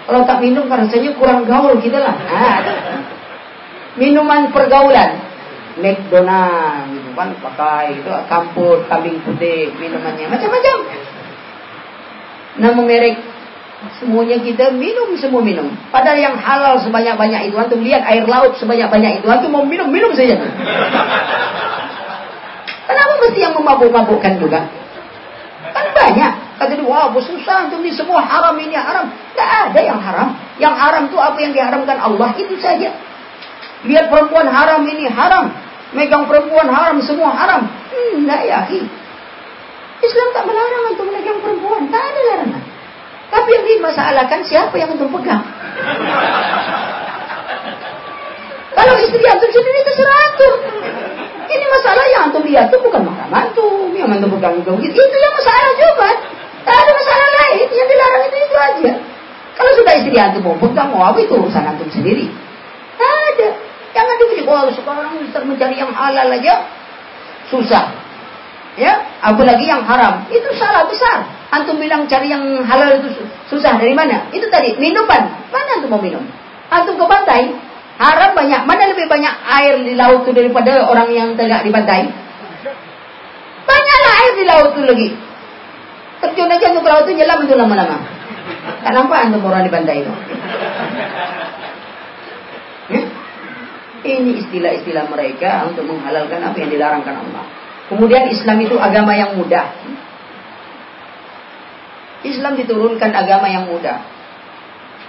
Kalau tak minum kan rasanya kurang gaul kita lah. Nah, minuman pergaulan. McDonald gitu kan pakai itu kampur kambing putih minumannya macam-macam. Nama merek semuanya kita minum semua minum. Padahal yang halal sebanyak-banyak itu antum lihat air laut sebanyak-banyak itu antum mau minum minum saja. Kenapa mesti yang memabuk-mabukkan juga? Kan banyak. Kata dia, wah susah untuk ini semua haram ini haram. Tidak ada yang haram. Yang haram itu apa yang diharamkan Allah itu saja. Lihat perempuan haram ini haram. Megang perempuan haram semua haram. Hmm, ya. Islam tak melarang untuk memegang perempuan. Tak ada larangan. Tapi yang dimasalahkan siapa yang untuk pegang. Kalau istri antum sendiri terserah antum. Ini masalah yang antum lihat itu bukan mahram antum, yang antum pegang gitu. Itu yang masalah juga. Tak ada masalah lain, yang dilarang itu itu aja. Kalau sudah istri antum mau pegang, mau itu urusan antum sendiri. Ada. Jangan dipikir, oh sekarang Mister mencari yang halal aja susah. Ya, apalagi yang haram. Itu salah besar. Antum bilang cari yang halal itu susah dari mana? Itu tadi minuman. Mana antum mau minum? Antum ke pantai, haram banyak. Mana lebih banyak air di laut itu daripada orang yang tegak di pantai? Banyaklah air di laut itu lagi. Terjun aja untuk laut itu nyelam itu lama-lama. Tak nampak antum orang di pantai itu. Ya? Ini istilah-istilah mereka untuk menghalalkan apa yang dilarangkan Allah. Kemudian Islam itu agama yang mudah. Islam diturunkan agama yang mudah.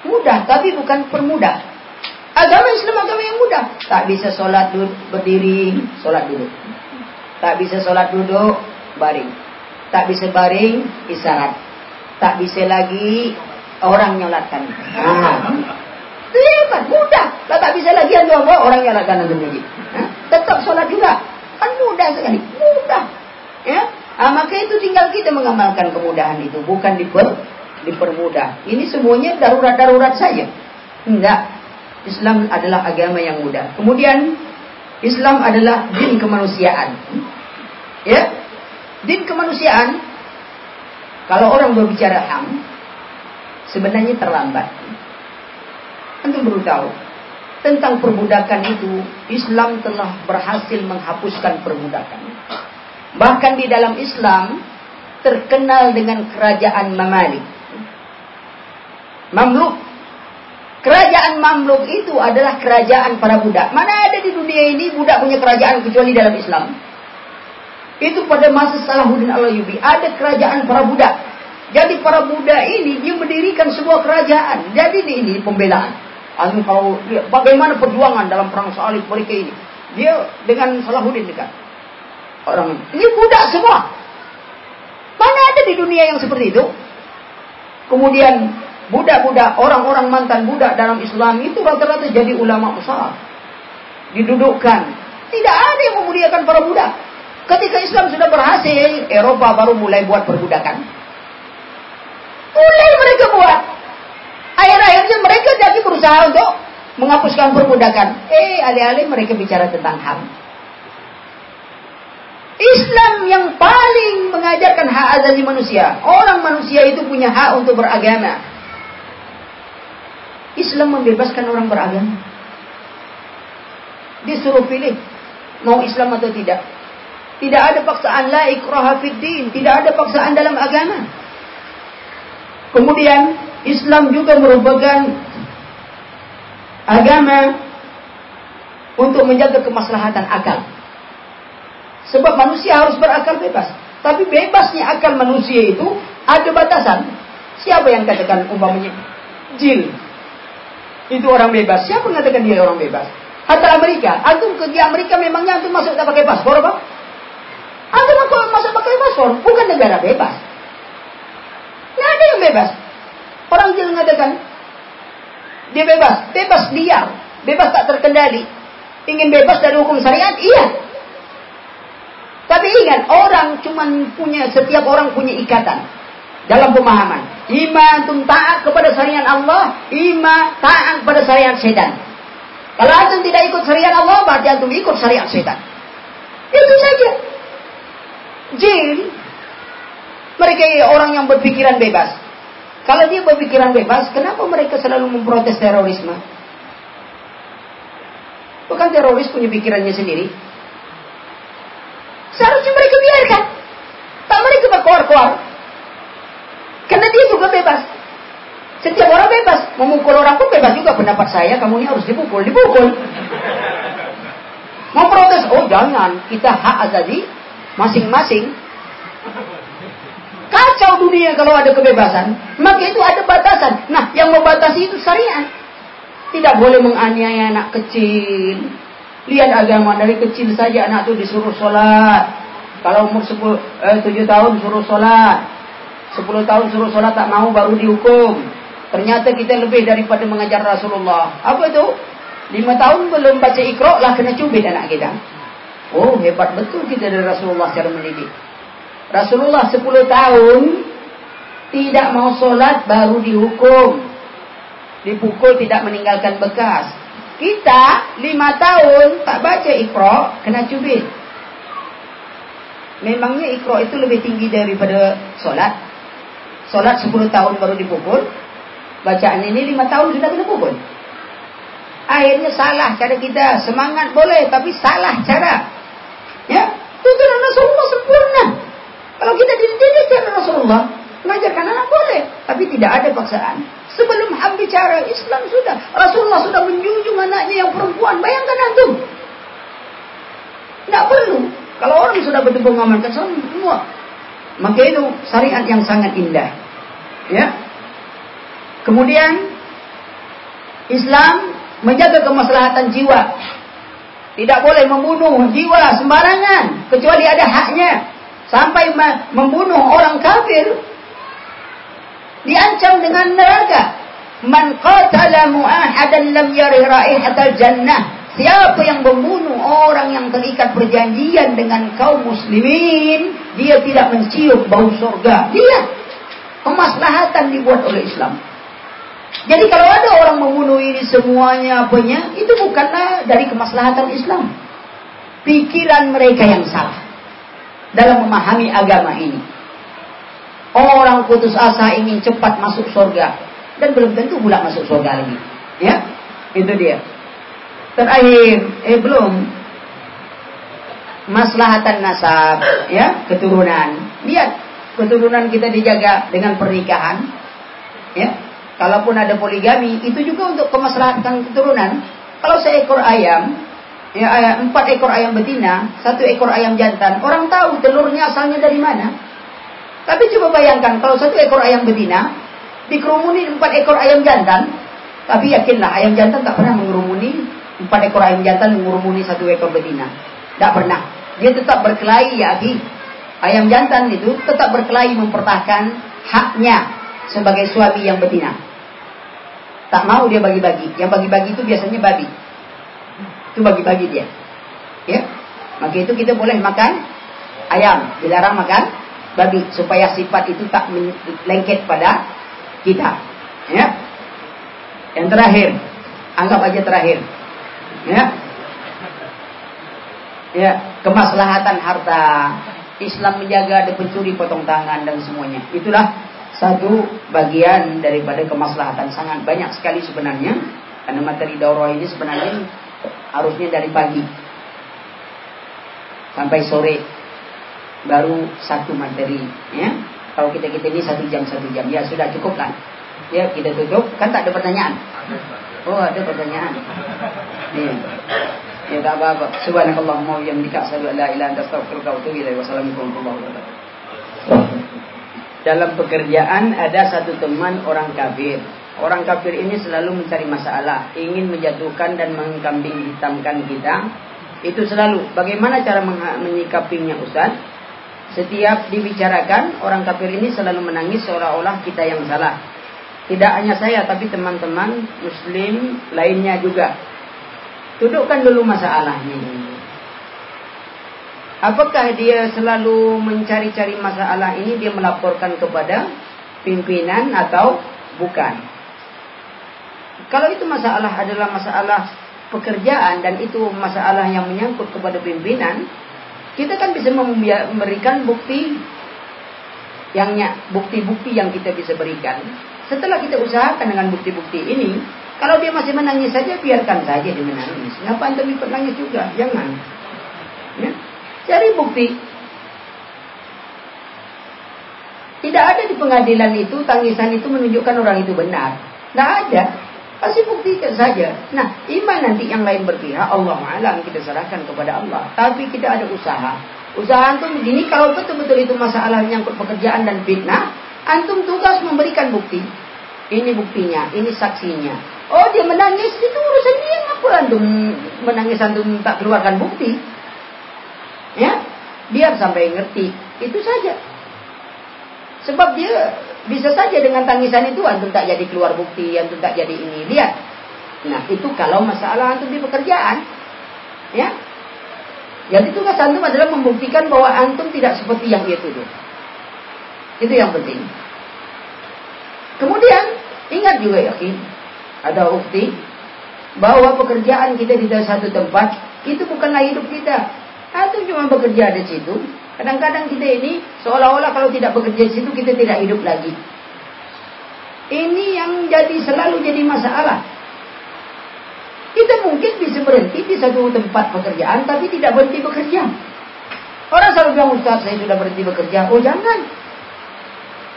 Mudah, tapi bukan permudah. Agama Islam agama yang mudah. Tak bisa sholat duduk, berdiri, sholat duduk. Tak bisa sholat duduk, baring. Tak bisa baring, isyarat. Tak bisa lagi orang nyolatkan. Nah, hebat, mudah. Tak, tak bisa lagi anda orang nyolatkan anda lagi. Tetap sholat juga. Kan mudah sekali, mudah. Ya, nah, maka itu tinggal kita mengamalkan kemudahan itu, bukan diper, dipermudah. Ini semuanya darurat-darurat saja. Enggak. Islam adalah agama yang mudah. Kemudian Islam adalah din kemanusiaan. Ya, din kemanusiaan. Kalau orang berbicara HAM, sebenarnya terlambat. Antum baru tahu tentang perbudakan itu, Islam telah berhasil menghapuskan perbudakan. Bahkan di dalam Islam terkenal dengan kerajaan Mamalik. Mamluk. Kerajaan Mamluk itu adalah kerajaan para budak. Mana ada di dunia ini budak punya kerajaan kecuali dalam Islam? Itu pada masa Salahuddin Al-Ayyubi ada kerajaan para budak. Jadi para budak ini dia mendirikan sebuah kerajaan. Jadi ini pembelaan. Anu kalau bagaimana perjuangan dalam perang salib mereka ini. Dia dengan Salahuddin dekat. Orang ini budak semua. Mana ada di dunia yang seperti itu? Kemudian budak-budak, orang-orang mantan budak dalam Islam itu rata-rata jadi ulama besar. Didudukkan. Tidak ada yang memuliakan para budak. Ketika Islam sudah berhasil, Eropa baru mulai buat perbudakan. Mulai mereka buat. Akhir-akhirnya mereka jadi berusaha untuk menghapuskan perbudakan. Eh, alih-alih mereka bicara tentang HAM. Islam yang paling mengajarkan hak asasi manusia. Orang manusia itu punya hak untuk beragama. Islam membebaskan orang beragama. Disuruh pilih mau Islam atau tidak. Tidak ada paksaan la ikraha fid din, tidak ada paksaan dalam agama. Kemudian Islam juga merupakan agama untuk menjaga kemaslahatan akal. Sebab manusia harus berakal bebas. Tapi bebasnya akal manusia itu ada batasan. Siapa yang katakan umpamanya jin itu orang bebas? Siapa yang katakan dia orang bebas? Hatta Amerika, antum ke Amerika memangnya antum masuk tak pakai paspor apa? Paspor, bukan negara bebas. Tidak ada yang bebas. Orang jangan mengatakan dia bebas, bebas liar, bebas tak terkendali. Ingin bebas dari hukum syariat? Iya. Tapi ingat, orang cuma punya setiap orang punya ikatan dalam pemahaman. Ima antum taat kepada syariat Allah, ima taat kepada syariat setan. Kalau antum tidak ikut syariat Allah, berarti antum ikut syariat setan. Itu saja. Jin, mereka orang yang berpikiran bebas. Kalau dia berpikiran bebas, kenapa mereka selalu memprotes terorisme? Bukan teroris punya pikirannya sendiri. Seharusnya mereka biarkan. Tak mereka berkoar-koar. Karena dia juga bebas. Setiap orang bebas. Memukul orang pun bebas juga. Pendapat saya, kamu ini harus dipukul. Dipukul. Mau protes, oh jangan. Kita hak azazi masing-masing. Kacau dunia kalau ada kebebasan. Maka itu ada batasan. Nah, yang membatasi itu syariat. Tidak boleh menganiaya anak kecil. Lihat agama dari kecil saja anak itu disuruh sholat. Kalau umur 10, eh, 7 tahun suruh sholat. 10 tahun suruh sholat tak mau baru dihukum. Ternyata kita lebih daripada mengajar Rasulullah. Apa itu? Lima tahun belum baca ikro lah kena cubit anak kita. Oh hebat betul kita dari Rasulullah cara mendidik. Rasulullah 10 tahun tidak mau sholat baru dihukum. Dipukul tidak meninggalkan bekas. Kita lima tahun tak baca ikro kena cubit. Memangnya ikro itu lebih tinggi daripada sholat. Sholat 10 tahun baru dipukul. Bacaan ini lima tahun sudah kena pukul. Akhirnya salah cara kita. Semangat boleh, tapi salah cara. Ya, tuntunan Rasulullah sempurna. Kalau kita dididik cara Rasulullah, mengajarkan anak boleh, tapi tidak ada paksaan. Sebelum bicara Islam sudah, Rasulullah sudah menjunjung anaknya yang perempuan. Bayangkan antum. Tidak perlu. Kalau orang sudah betul-betul mengamalkan semua, maka itu syariat yang sangat indah. Ya. Kemudian Islam menjaga kemaslahatan jiwa. Tidak boleh membunuh jiwa sembarangan kecuali ada haknya. Sampai membunuh orang kafir diancam dengan neraka. Man qatala mu'ahadan lam yarih raihatal jannah. Siapa yang membunuh orang yang terikat perjanjian dengan kaum muslimin, dia tidak mencium bau surga. Dia kemaslahatan dibuat oleh Islam. Jadi kalau ada orang membunuh ini semuanya apanya, itu bukanlah dari kemaslahatan Islam. Pikiran mereka yang salah dalam memahami agama ini. Orang putus asa ingin cepat masuk surga dan belum tentu pula masuk surga lagi. Ya, itu dia. Terakhir, eh belum maslahatan nasab, ya keturunan. Lihat keturunan kita dijaga dengan pernikahan, ya Kalaupun ada poligami, itu juga untuk kemaslahatan keturunan. Kalau seekor ayam, ya empat ekor ayam betina, satu ekor ayam jantan, orang tahu telurnya asalnya dari mana. Tapi coba bayangkan kalau satu ekor ayam betina dikerumuni empat ekor ayam jantan, tapi yakinlah ayam jantan tak pernah mengerumuni empat ekor ayam jantan mengerumuni satu ekor betina. Tak pernah. Dia tetap berkelahi ya. Ayam jantan itu tetap berkelahi mempertahankan haknya sebagai suami yang betina. Tak mau dia bagi-bagi. Yang bagi-bagi itu biasanya babi. Itu bagi-bagi dia. Ya. Maka itu kita boleh makan ayam, dilarang makan babi supaya sifat itu tak lengket pada kita. Ya. Yang terakhir, anggap aja terakhir. Ya. Ya, kemaslahatan harta. Islam menjaga ada pencuri potong tangan dan semuanya. Itulah satu bagian daripada kemaslahatan. Sangat banyak sekali sebenarnya. Karena materi daurah ini sebenarnya harusnya dari pagi sampai sore. Baru satu materi ya. Kalau kita kita ini satu jam satu jam. Ya sudah cukup kan ya kita tutup. Kan tak ada pertanyaan? Oh ada pertanyaan. Ya. Ya tak apa-apa. Subhanakallahumma wa bihamdika asyhadu an la ilaha illa anta astaghfiruka wa atubu ilaik wassalamualaikum warahmatullahi wabarakatuh dalam pekerjaan ada satu teman orang kafir. Orang kafir ini selalu mencari masalah, ingin menjatuhkan dan mengkambing hitamkan kita. Itu selalu. Bagaimana cara menyikapinya Ustaz? Setiap dibicarakan, orang kafir ini selalu menangis seolah-olah kita yang salah. Tidak hanya saya, tapi teman-teman muslim lainnya juga. Dudukkan dulu masalahnya. Apakah dia selalu mencari-cari masalah ini dia melaporkan kepada pimpinan atau bukan? Kalau itu masalah adalah masalah pekerjaan dan itu masalah yang menyangkut kepada pimpinan, kita kan bisa memberikan bukti yang bukti-bukti yang kita bisa berikan. Setelah kita usahakan dengan bukti-bukti ini, kalau dia masih menangis saja biarkan saja dia menangis. Anda ikut nangis juga? Jangan. Ya. Cari bukti. Tidak ada di pengadilan itu tangisan itu menunjukkan orang itu benar. Tidak ada. Kasih buktikan saja. Nah, iman nanti yang lain berpihak, Allah alam kita serahkan kepada Allah. Tapi kita ada usaha. Usaha antum begini kalau betul-betul itu masalah yang pekerjaan dan fitnah, antum tugas memberikan bukti. Ini buktinya, ini saksinya. Oh dia menangis itu urusan dia ngapain antum menangis antum tak keluarkan bukti? Ya, biar sampai ngerti. Itu saja. Sebab dia bisa saja dengan tangisan itu antum tak jadi keluar bukti, antum tak jadi ini. Lihat. Nah, itu kalau masalah antum di pekerjaan. Ya. Jadi tugas antum adalah membuktikan bahwa antum tidak seperti yang dia tuduh. Itu yang penting. Kemudian, ingat juga yakin. Ada bukti bahwa pekerjaan kita di satu tempat itu bukanlah hidup kita. Antum cuma bekerja di situ. Kadang-kadang kita ini seolah-olah kalau tidak bekerja di situ kita tidak hidup lagi. Ini yang jadi selalu jadi masalah. Kita mungkin bisa berhenti di satu tempat pekerjaan tapi tidak berhenti bekerja. Orang selalu bilang, Ustaz saya sudah berhenti bekerja. Oh jangan.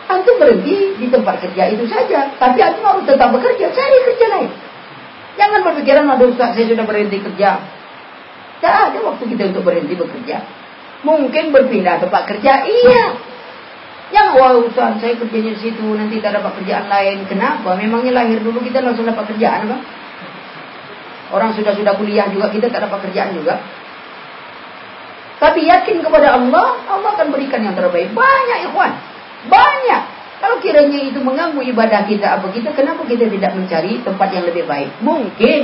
Antum berhenti di tempat kerja itu saja. Tapi antum harus tetap bekerja. Cari kerja lain. Jangan berpikiran, aduh Ustaz saya sudah berhenti kerja. Tidak ada waktu kita untuk berhenti bekerja. Mungkin berpindah tempat kerja, iya. Yang wah Ustaz saya kerjanya di situ nanti tak dapat kerjaan lain. Kenapa? Memangnya lahir dulu kita langsung dapat kerjaan apa? Orang sudah-sudah kuliah juga kita tak dapat kerjaan juga. Tapi yakin kepada Allah, Allah akan berikan yang terbaik. Banyak ikhwan. Banyak. Kalau kiranya itu mengganggu ibadah kita apa kita, kenapa kita tidak mencari tempat yang lebih baik? Mungkin.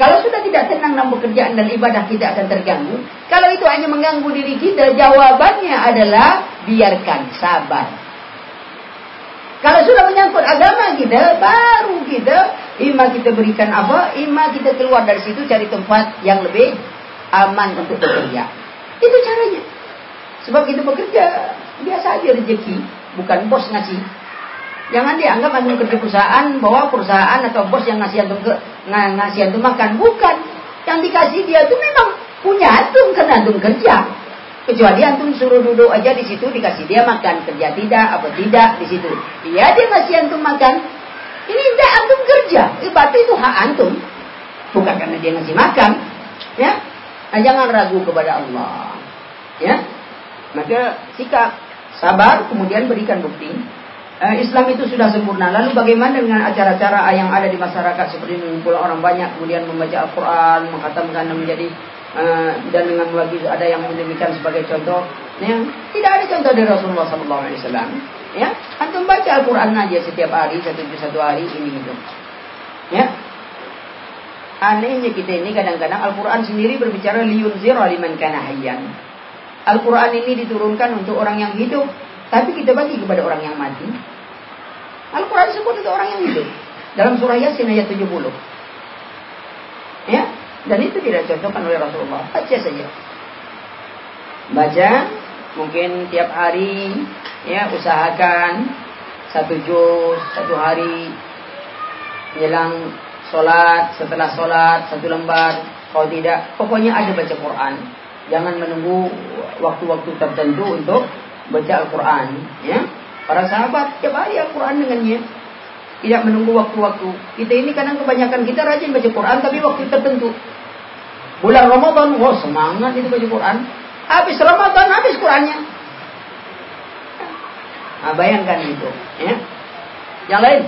Kalau sudah tidak tenang dalam pekerjaan dan ibadah kita akan terganggu. Kalau itu hanya mengganggu diri kita, jawabannya adalah biarkan sabar. Kalau sudah menyangkut agama kita, baru kita ima kita berikan apa, ima kita keluar dari situ cari tempat yang lebih aman untuk bekerja. Itu caranya. Sebab kita bekerja biasa aja rezeki, bukan bos ngasih. Jangan dianggap antum kerja perusahaan bahwa perusahaan atau bos yang ngasih antum ke ngasih antum makan, bukan. Yang dikasih dia itu memang punya antum karena antum kerja. Kecuali antum suruh duduk aja di situ dikasih dia makan, kerja tidak, apa tidak di situ. Iya dia ngasih antum makan. Ini tidak antum kerja. Berarti itu hak antum. Bukan karena dia ngasih makan. Ya. Nah, jangan ragu kepada Allah. Ya. Maka sikap sabar kemudian berikan bukti. Eh, Islam itu sudah sempurna. Lalu bagaimana dengan acara-acara yang ada di masyarakat? Seperti mengumpul orang banyak kemudian membaca Al-Quran, menghatamkan dan menjadi Eh, dan dengan bagi ada yang menjadikan sebagai contoh ya tidak ada contoh dari Rasulullah SAW ya. Antum baca Al-Quran aja setiap hari satu satu hari ini gitu ya. Anehnya kita ini kadang-kadang Al-Quran sendiri berbicara liun zero liman kana Al-Quran ini diturunkan untuk orang yang hidup tapi kita bagi kepada orang yang mati. Al-Quran disebut untuk orang yang hidup. Dalam surah Yasin ayat 70 ya? Dan itu tidak contohkan oleh Rasulullah. Baca saja. Baca mungkin tiap hari ya usahakan satu juz satu hari menjelang sholat setelah sholat satu lembar kalau tidak pokoknya ada baca Quran. Jangan menunggu waktu-waktu tertentu untuk baca Al-Quran ya para sahabat tiap hari Al-Quran dengannya tidak menunggu waktu-waktu kita ini kadang kebanyakan kita rajin baca Quran tapi waktu tertentu Bulan Ramadan, wah semangat itu baca Quran. Habis Ramadan, habis Qurannya. Nah, bayangkan itu. Ya. Yang lain.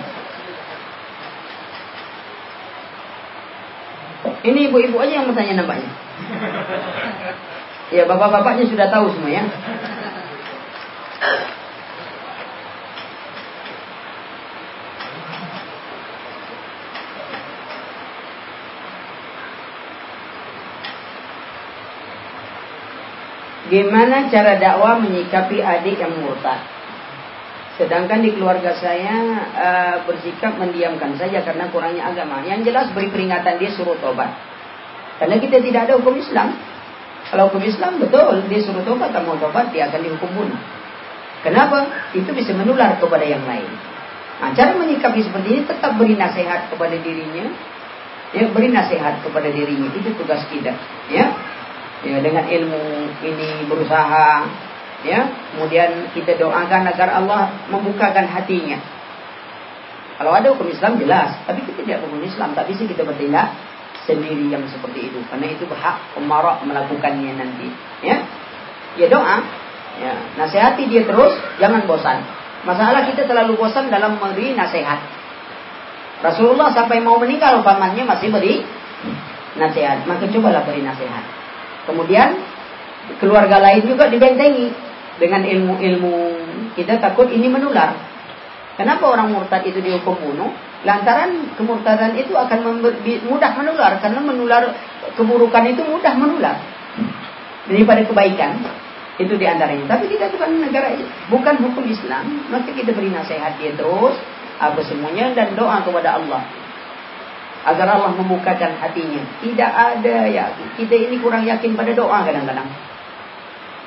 Ini ibu-ibu aja yang bertanya nampaknya. Ya, bapak-bapaknya sudah tahu semua ya. Gimana cara dakwah menyikapi adik yang murtad? Sedangkan di keluarga saya uh, bersikap mendiamkan saja karena kurangnya agama. Yang jelas beri peringatan dia suruh tobat. Karena kita tidak ada hukum Islam. Kalau hukum Islam betul dia suruh tobat, tak mau tobat dia akan dihukum bunuh. Kenapa? Itu bisa menular kepada yang lain. Nah, cara menyikapi seperti ini tetap beri nasihat kepada dirinya. Ya, beri nasihat kepada dirinya. Itu tugas kita. Ya, ya dengan ilmu ini berusaha ya kemudian kita doakan agar Allah membukakan hatinya kalau ada hukum Islam jelas tapi kita tidak hukum Islam tapi sih kita bertindak sendiri yang seperti itu karena itu hak pemarok melakukannya nanti ya ya doa ya nasihati dia terus jangan bosan. Masalah kita terlalu bosan dalam memberi nasihat. Rasulullah sampai mau meninggal pamannya masih beri nasihat. Maka cobalah beri nasihat. Kemudian keluarga lain juga dibentengi dengan ilmu-ilmu. Kita takut ini menular. Kenapa orang murtad itu dihukum bunuh? Lantaran kemurtadan itu akan mudah menular. Karena menular keburukan itu mudah menular. Daripada kebaikan itu di antaranya. Tapi kita bukan negara bukan hukum Islam. Maka kita beri nasihat dia terus apa semuanya dan doa kepada Allah agar Allah membukakan hatinya. Tidak ada ya kita ini kurang yakin pada doa kadang-kadang.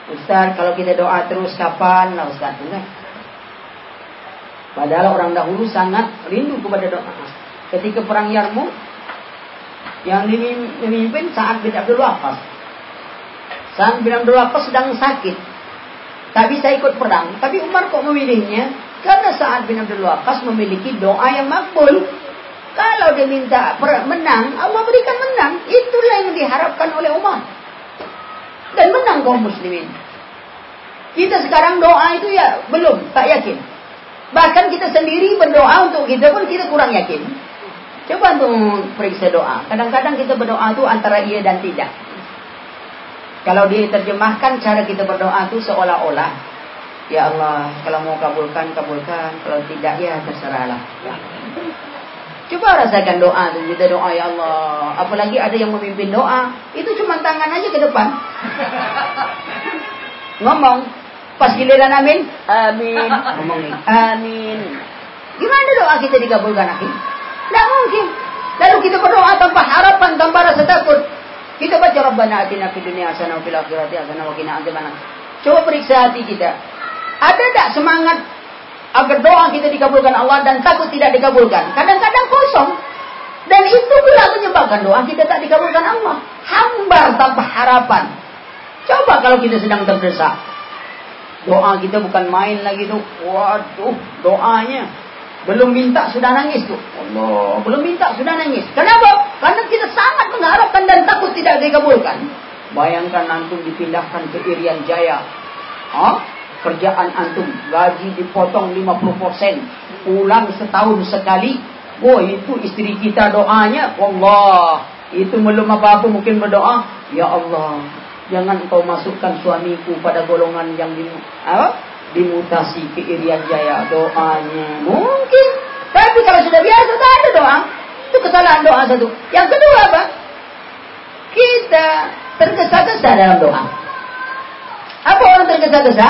Ustaz, kalau kita doa terus kapan lah Ustaz? Enggak. Padahal orang dahulu sangat rindu kepada doa. Ketika perang Yarmuk, yang memimpin saat bin Abdul Waqas. Saat bin Abdul Waqas sedang sakit. Tak bisa ikut perang. Tapi Umar kok memilihnya? Karena saat bin Abdul Waqas memiliki doa yang makbul. Kalau dia minta menang, Allah berikan menang. Itulah yang diharapkan oleh Umar. Dan menang kaum muslimin. Kita sekarang doa itu ya belum, tak yakin. Bahkan kita sendiri berdoa untuk kita pun kita kurang yakin. Coba untuk periksa doa. Kadang-kadang kita berdoa itu antara iya dan tidak. Kalau dia terjemahkan cara kita berdoa itu seolah-olah. Ya Allah, kalau mau kabulkan, kabulkan. Kalau tidak, ya terserahlah. Coba rasakan doa itu. Kita doa, ya Allah. Apalagi ada yang memimpin doa. Itu cuma tangan aja ke depan. Ngomong, Pas giliran amin, amin. Ngomongin, amin. Gimana doa kita dikabulkan, akhi? Tidak mungkin. Lalu kita berdoa tanpa harapan, tanpa rasa takut. Kita baca Rabbana atina fid dunya hasanah wa fil akhirati hasanah wa qina adzabannar. Coba periksa hati kita. Ada tak semangat agar doa kita dikabulkan Allah dan takut tidak dikabulkan? Kadang-kadang kosong. Dan itu pula menyebabkan doa kita tak dikabulkan Allah. Hambar tanpa harapan. Coba kalau kita sedang terdesak. Doa kita bukan main lagi tuh. Waduh, doanya. Belum minta sudah nangis tuh. Allah, belum minta sudah nangis. Kenapa? Karena kita sangat mengharapkan dan takut tidak dikabulkan. Bayangkan antum dipindahkan ke Irian Jaya. Hah? Kerjaan antum, gaji dipotong 50%. Pulang setahun sekali. Oh, itu istri kita doanya. Allah, itu belum apa-apa mungkin berdoa. Ya Allah, Jangan kau masukkan suamiku pada golongan yang di, apa? Dimutasi ke Irian Jaya doanya. Mungkin. Tapi kalau sudah biasa tak ada doa. Itu kesalahan doa satu. Yang kedua apa? Kita tergesa-gesa dalam doa. Apa orang tergesa-gesa?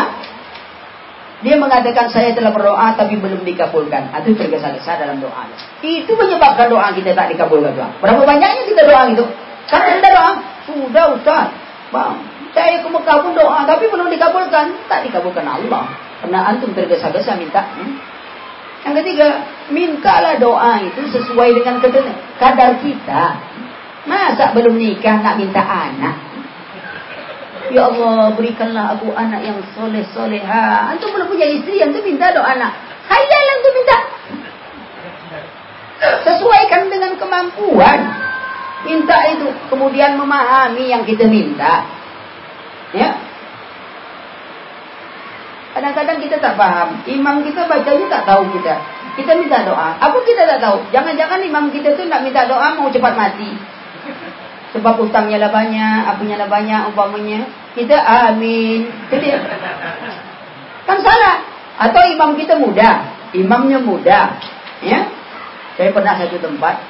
Dia mengatakan saya telah berdoa tapi belum dikabulkan. Itu tergesa-gesa dalam doa. Itu menyebabkan doa kita tak dikabulkan doa. Berapa banyaknya kita doa gitu? Karena kita doa, sudah Ustaz, Bang, saya ke Mekah pun doa, tapi belum dikabulkan. Tak dikabulkan Allah. Karena antum tergesa-gesa minta. Hmm? Yang ketiga, mintalah doa itu sesuai dengan kadar kita. Masa belum nikah nak minta anak? Ya Allah, berikanlah aku anak yang soleh soleha. Antum belum punya istri, antum minta doa anak. Hayal antum minta. Sesuaikan dengan kemampuan. Minta itu. Kemudian memahami yang kita minta. Ya. Kadang-kadang kita tak paham. Imam kita bacanya tak tahu kita. Kita minta doa. Apa kita tak tahu? Jangan-jangan imam kita tu nak minta doa mau cepat mati. Sebab utangnya lah banyak, apunya lah banyak, umpamanya. Kita amin. Jadi, kan salah. Atau imam kita muda. Imamnya muda. Ya. Saya pernah satu tempat.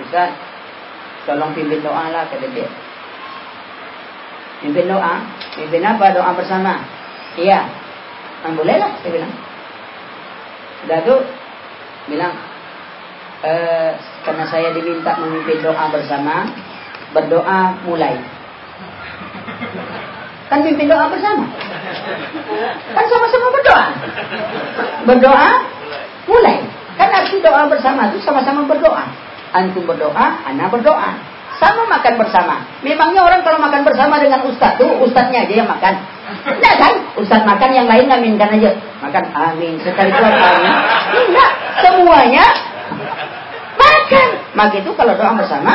Ustaz, Tolong pimpin doa lah kata dia. Pimpin doa. Pimpin apa? Doa bersama. Iya. Ah, boleh lah, saya bilang. Sudah tu, bilang, e, karena saya diminta memimpin doa bersama, berdoa mulai. Kan pimpin doa bersama. Kan sama-sama berdoa. Berdoa mulai. Kan arti doa bersama itu sama-sama berdoa. Antum berdoa, anak berdoa. Sama makan bersama. Memangnya orang kalau makan bersama dengan ustaz tuh, ustaznya aja yang makan. Enggak kan? Ustaz makan yang lain ngaminkan aja. Makan amin. Sekali keluar amin. Enggak. Semuanya makan. Maka itu kalau doa bersama,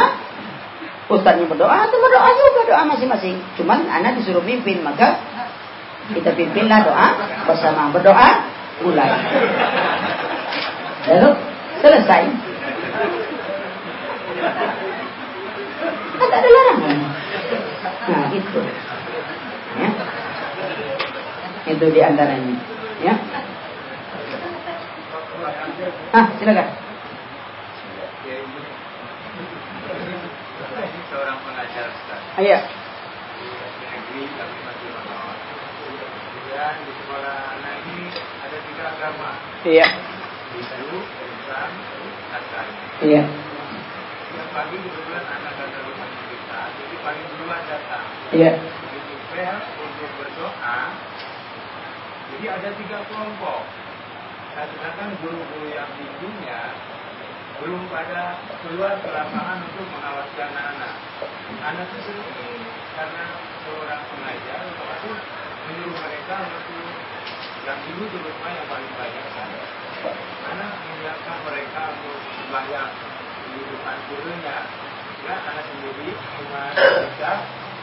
ustaznya berdoa, atau berdoa juga doa masing-masing. Cuman anak disuruh pimpin, maka kita pimpinlah doa bersama. Berdoa, mulai. Lalu selesai. Kan ada larangan. Nah, itu. Ya. Itu di antaranya. Ya. Ah, silakan. seorang pengajar Ustaz. Iya. Di negeri tapi masih. Kemudian di sekolah anak ini ada tiga agama. Iya. Hindu, Islam, Nasrani. Iya. Pagi kebetulan anak datang rumah kita, jadi paling duluan datang. Iya. Begitu bel untuk berdoa, jadi ada tiga kelompok. Nah, sedangkan guru-guru yang Hindunya belum pada keluar ke lapangan untuk mengawasi anak-anak. Anak itu sering karena seorang pengajar waktu menyuruh mereka untuk yang dulu terutama yang paling banyak kan. Anak menyiapkan mereka untuk sembahyang depan gurunya. Ya, anak sendiri cuma bisa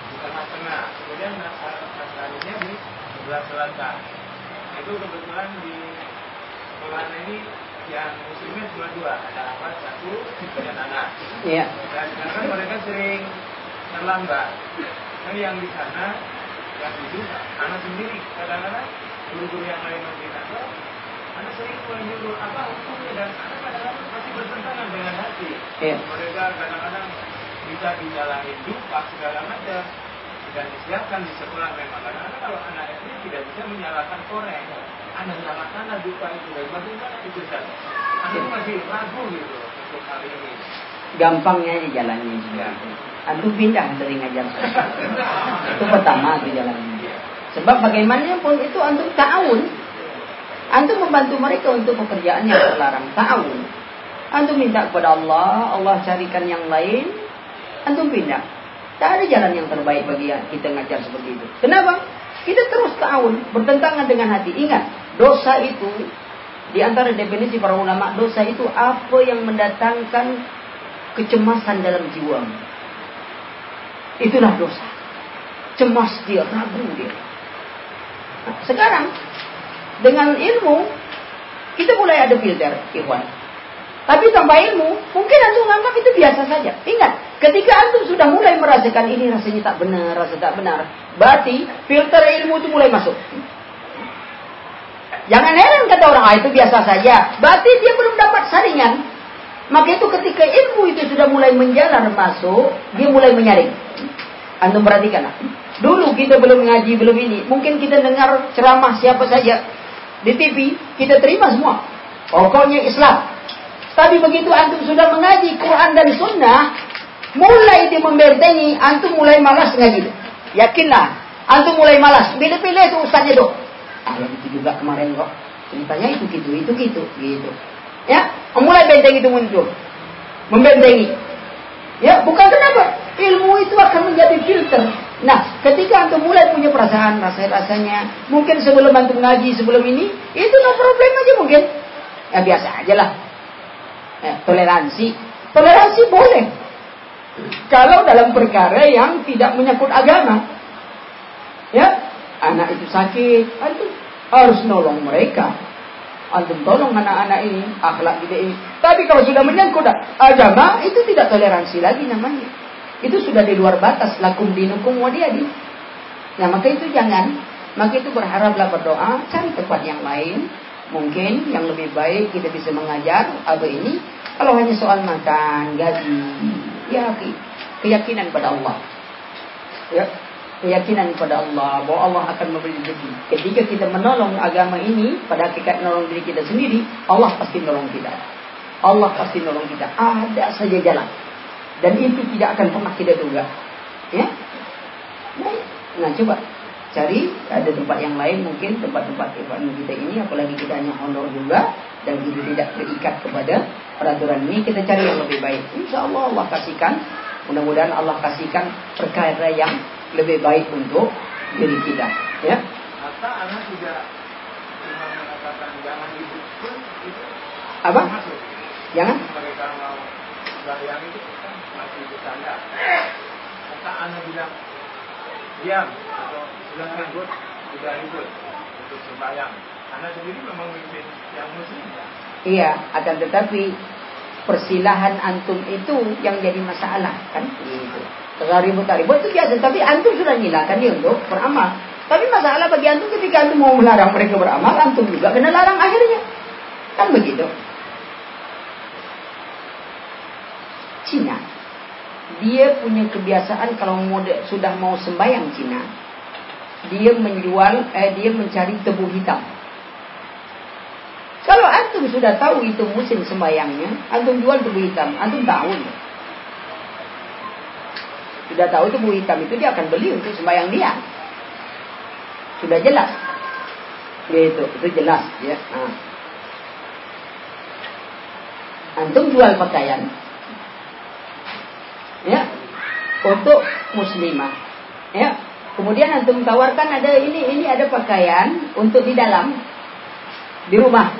di tengah-tengah. Kemudian nasarinya di sebelah selatan. Itu kebetulan di sekolah ini yang muslimnya cuma dua, ada apa satu dan anak. Iya. Dan sedangkan mereka sering terlambat. Nah yang di sana yang itu anak sendiri kadang-kadang guru-guru yang lain kantor, Iya. Mereka kadang-kadang bisa dinyalahin dupa segala macam dan disiapkan di sekolah memang kadang-kadang kalau anak SD tidak bisa menyalakan korek anak nyalakan dupa itu dan bagaimana itu anak masih ragu gitu untuk hal ini Gampangnya aja jalannya juga. Antum pindah dari ngajar. Itu pertama itu jalannya. Sebab bagaimanapun itu antum ta'awun. Antum membantu mereka untuk pekerjaan yang terlarang. Ta'awun. Antum minta kepada Allah, Allah carikan yang lain, antum pindah. Tak ada jalan yang terbaik bagi kita ngajar seperti itu. Kenapa? Kita terus ta'awun, bertentangan dengan hati. Ingat, dosa itu di antara definisi para ulama, dosa itu apa yang mendatangkan kecemasan dalam jiwa. Itulah dosa. Cemas dia, ragu dia. Nah, sekarang dengan ilmu kita mulai ada filter, ikhwan. Tapi tanpa ilmu, mungkin antum menganggap itu biasa saja. Ingat, ketika antum sudah mulai merasakan ini rasanya tak benar, rasa tak benar, berarti filter ilmu itu mulai masuk. Jangan heran kata orang, ah, itu biasa saja. Berarti dia belum dapat saringan. Maka itu ketika ilmu itu sudah mulai menjalar masuk, dia mulai menyaring. Antum perhatikan. Dulu kita belum ngaji, belum ini. Mungkin kita dengar ceramah siapa saja di TV, kita terima semua. Pokoknya Islam. Tapi begitu antum sudah mengaji Quran dan Sunnah, mulai dia membentengi, antum mulai malas ngaji. Yakinlah, antum mulai malas. Pilih-pilih itu ustaznya dok. Ah, itu juga kemarin kok. Ceritanya itu gitu, itu gitu, gitu. Ya, mulai benteng itu muncul. Membentengi. Ya, bukan kenapa? Ilmu itu akan menjadi filter. Nah, ketika antum mulai punya perasaan, rasa-rasanya, mungkin sebelum antum ngaji, sebelum ini, itu no problem aja mungkin. Ya biasa aja lah. Ya, toleransi. Toleransi boleh. Kalau dalam perkara yang tidak menyangkut agama. Ya, anak itu sakit, antum harus nolong mereka. Antum tolong anak-anak ini, akhlak kita ini. Tapi kalau sudah menyangkut agama, itu tidak toleransi lagi namanya. Itu sudah di luar batas lakum dinukum wadiyadi. Nah, maka itu jangan. Maka itu berharaplah berdoa, cari tempat yang lain. Mungkin yang lebih baik kita bisa mengajar atau ini. Kalau hanya soal makan, gaji, ya keyakinan pada Allah. Ya, keyakinan kepada Allah bahwa Allah akan memberi rezeki. Ketika kita menolong agama ini, pada hakikat menolong diri kita sendiri, Allah pasti menolong kita. Allah pasti menolong kita. Ada saja jalan. Dan itu tidak akan pernah kita duga. Ya. Nah, nah coba cari ada tempat yang lain mungkin tempat-tempat ibadah kita ini apalagi kita hanya honor juga dan kita tidak terikat kepada peraturan ini kita cari yang lebih baik. Insya Allah Allah kasihkan mudah-mudahan Allah kasihkan perkara yang lebih baik untuk diri kita. Ya? Maka anak tidak cuma mengatakan jangan itu pun itu apa? Jangan? Mereka mau bayang itu itu tanda. maka anak bilang diam. Atau sudah ribut. Sudah ribut. Untuk sembahyang. Anak sendiri memang memimpin yang muslim ya? iya akan tetapi persilahan antum itu yang jadi masalah kan? Itu kalau ribut tak ribut itu biasa. Tapi antum sudah nyilakan dia untuk beramal. Tapi masalah bagi antum ketika antum mau melarang mereka beramal antum juga kena larang akhirnya. Kan begitu? Cina dia punya kebiasaan kalau mode, sudah mau sembahyang Cina, dia menjual, eh, dia mencari tebu hitam. Kalau antum sudah tahu itu musim sembahyangnya, antum jual tebu hitam, antum tahu. Sudah tahu tebu hitam itu dia akan beli untuk sembahyang dia. Sudah jelas. Gitu, itu jelas ya. Nah. Antum jual pakaian, ya. Untuk muslimah. Ya. Kemudian antum tawarkan ada ini ini ada pakaian untuk di dalam. Di rumah.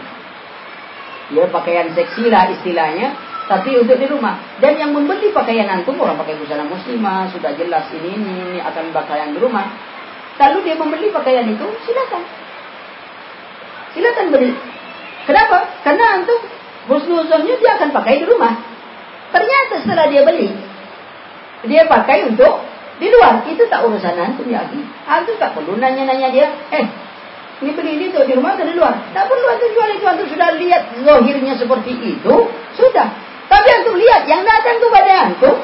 Ya pakaian seksi lah istilahnya tapi untuk di rumah. Dan yang membeli pakaian antum orang pakai busana muslimah sudah jelas ini ini, ini akan pakaian di rumah. Lalu dia membeli pakaian itu silakan. Silakan beli. Kenapa? Karena antum husnuzonnya dia akan pakai di rumah. Ternyata setelah dia beli dia pakai untuk di luar. Itu tak urusan antum ya. Antum tak perlu nanya-nanya dia. Eh, ini beli ini tuh di rumah atau di luar? Tak perlu antum jual itu. Antum sudah lihat zohirnya seperti itu. Sudah. Tapi antum lihat yang datang tuh pada antum.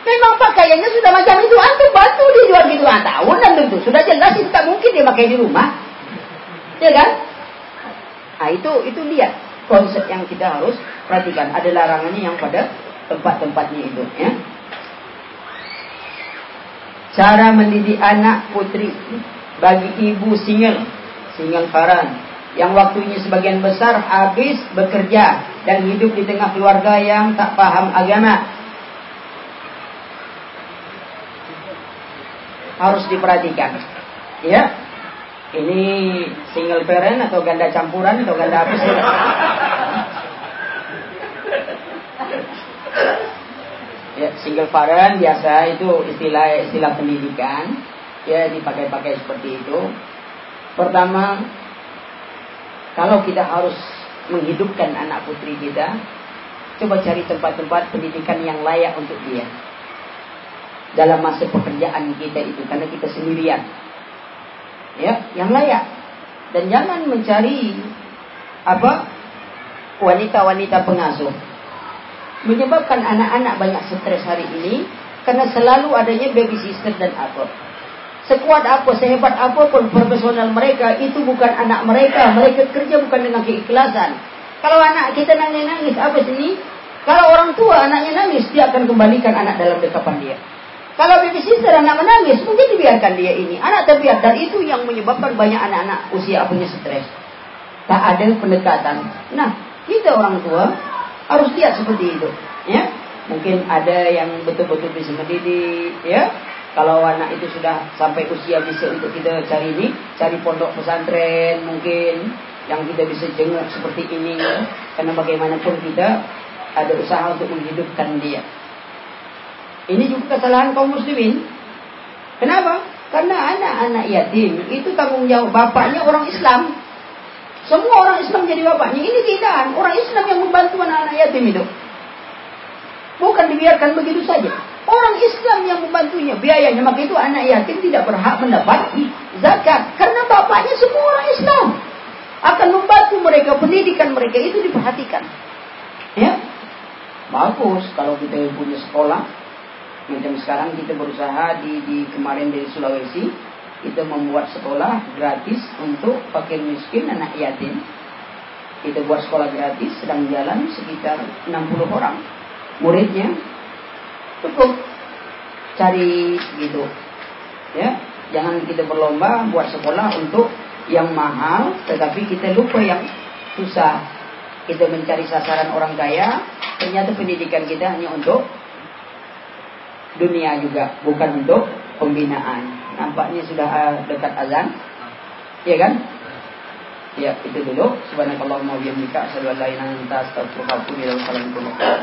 Memang pakaiannya sudah macam itu. Antum bantu dia jual gitu. Ah, tahu antum tuh. Sudah jelas itu tak mungkin dia pakai di rumah. Ya kan? Nah itu itu lihat konsep yang kita harus perhatikan. Ada larangannya yang pada tempat-tempatnya itu. Ya. Cara mendidik anak putri bagi ibu single, single parent yang waktunya sebagian besar habis bekerja dan hidup di tengah keluarga yang tak paham agama. Harus diperhatikan. Ya. Ini single parent atau ganda campuran atau ganda apa sih? ya, single parent biasa itu istilah istilah pendidikan ya dipakai-pakai seperti itu. Pertama, kalau kita harus menghidupkan anak putri kita, coba cari tempat-tempat pendidikan yang layak untuk dia. Dalam masa pekerjaan kita itu karena kita sendirian. Ya, yang layak. Dan jangan mencari apa? wanita-wanita pengasuh menyebabkan anak-anak banyak stres hari ini karena selalu adanya baby sister dan apa. Sekuat apa, sehebat apa pun profesional mereka, itu bukan anak mereka. Mereka kerja bukan dengan keikhlasan. Kalau anak kita nangis-nangis, apa sini? Kalau orang tua anaknya nangis, dia akan kembalikan anak dalam dekapan dia. Kalau baby sister anak menangis, mungkin dibiarkan dia ini. Anak terbiar, dan itu yang menyebabkan banyak anak-anak usia punya stres. Tak ada pendekatan. Nah, kita orang tua harus lihat seperti itu, ya. Mungkin ada yang betul-betul bisa mendidik, ya. Kalau anak itu sudah sampai usia bisa untuk kita cari ini, cari pondok pesantren mungkin yang kita bisa jenguk seperti ini, karena bagaimanapun kita ada usaha untuk menghidupkan dia. Ini juga kesalahan kaum muslimin. Kenapa? Karena anak-anak yatim itu tanggung jawab bapaknya orang Islam. Semua orang Islam jadi bapaknya. Ini tidak. Orang Islam yang membantu anak-anak yatim itu. Bukan dibiarkan begitu saja. Orang Islam yang membantunya. Biayanya. Maka itu anak yatim tidak berhak mendapat zakat. Karena bapaknya semua orang Islam. Akan membantu mereka. Pendidikan mereka itu diperhatikan. Ya. Bagus kalau kita punya sekolah. Macam sekarang kita berusaha di, di kemarin dari Sulawesi kita membuat sekolah gratis untuk fakir miskin anak yatim. Kita buat sekolah gratis sedang jalan sekitar 60 orang. Muridnya cukup cari gitu. Ya, jangan kita berlomba buat sekolah untuk yang mahal tetapi kita lupa yang susah. Kita mencari sasaran orang kaya, ternyata pendidikan kita hanya untuk dunia juga, bukan untuk pembinaan. Nampaknya sudah uh, dekat azan. Iya kan? Ya, itu dulu. Subhanakallahumma wa bihamdika asyhadu an la ilaha illa anta astaghfiruka wa atubu ilaik.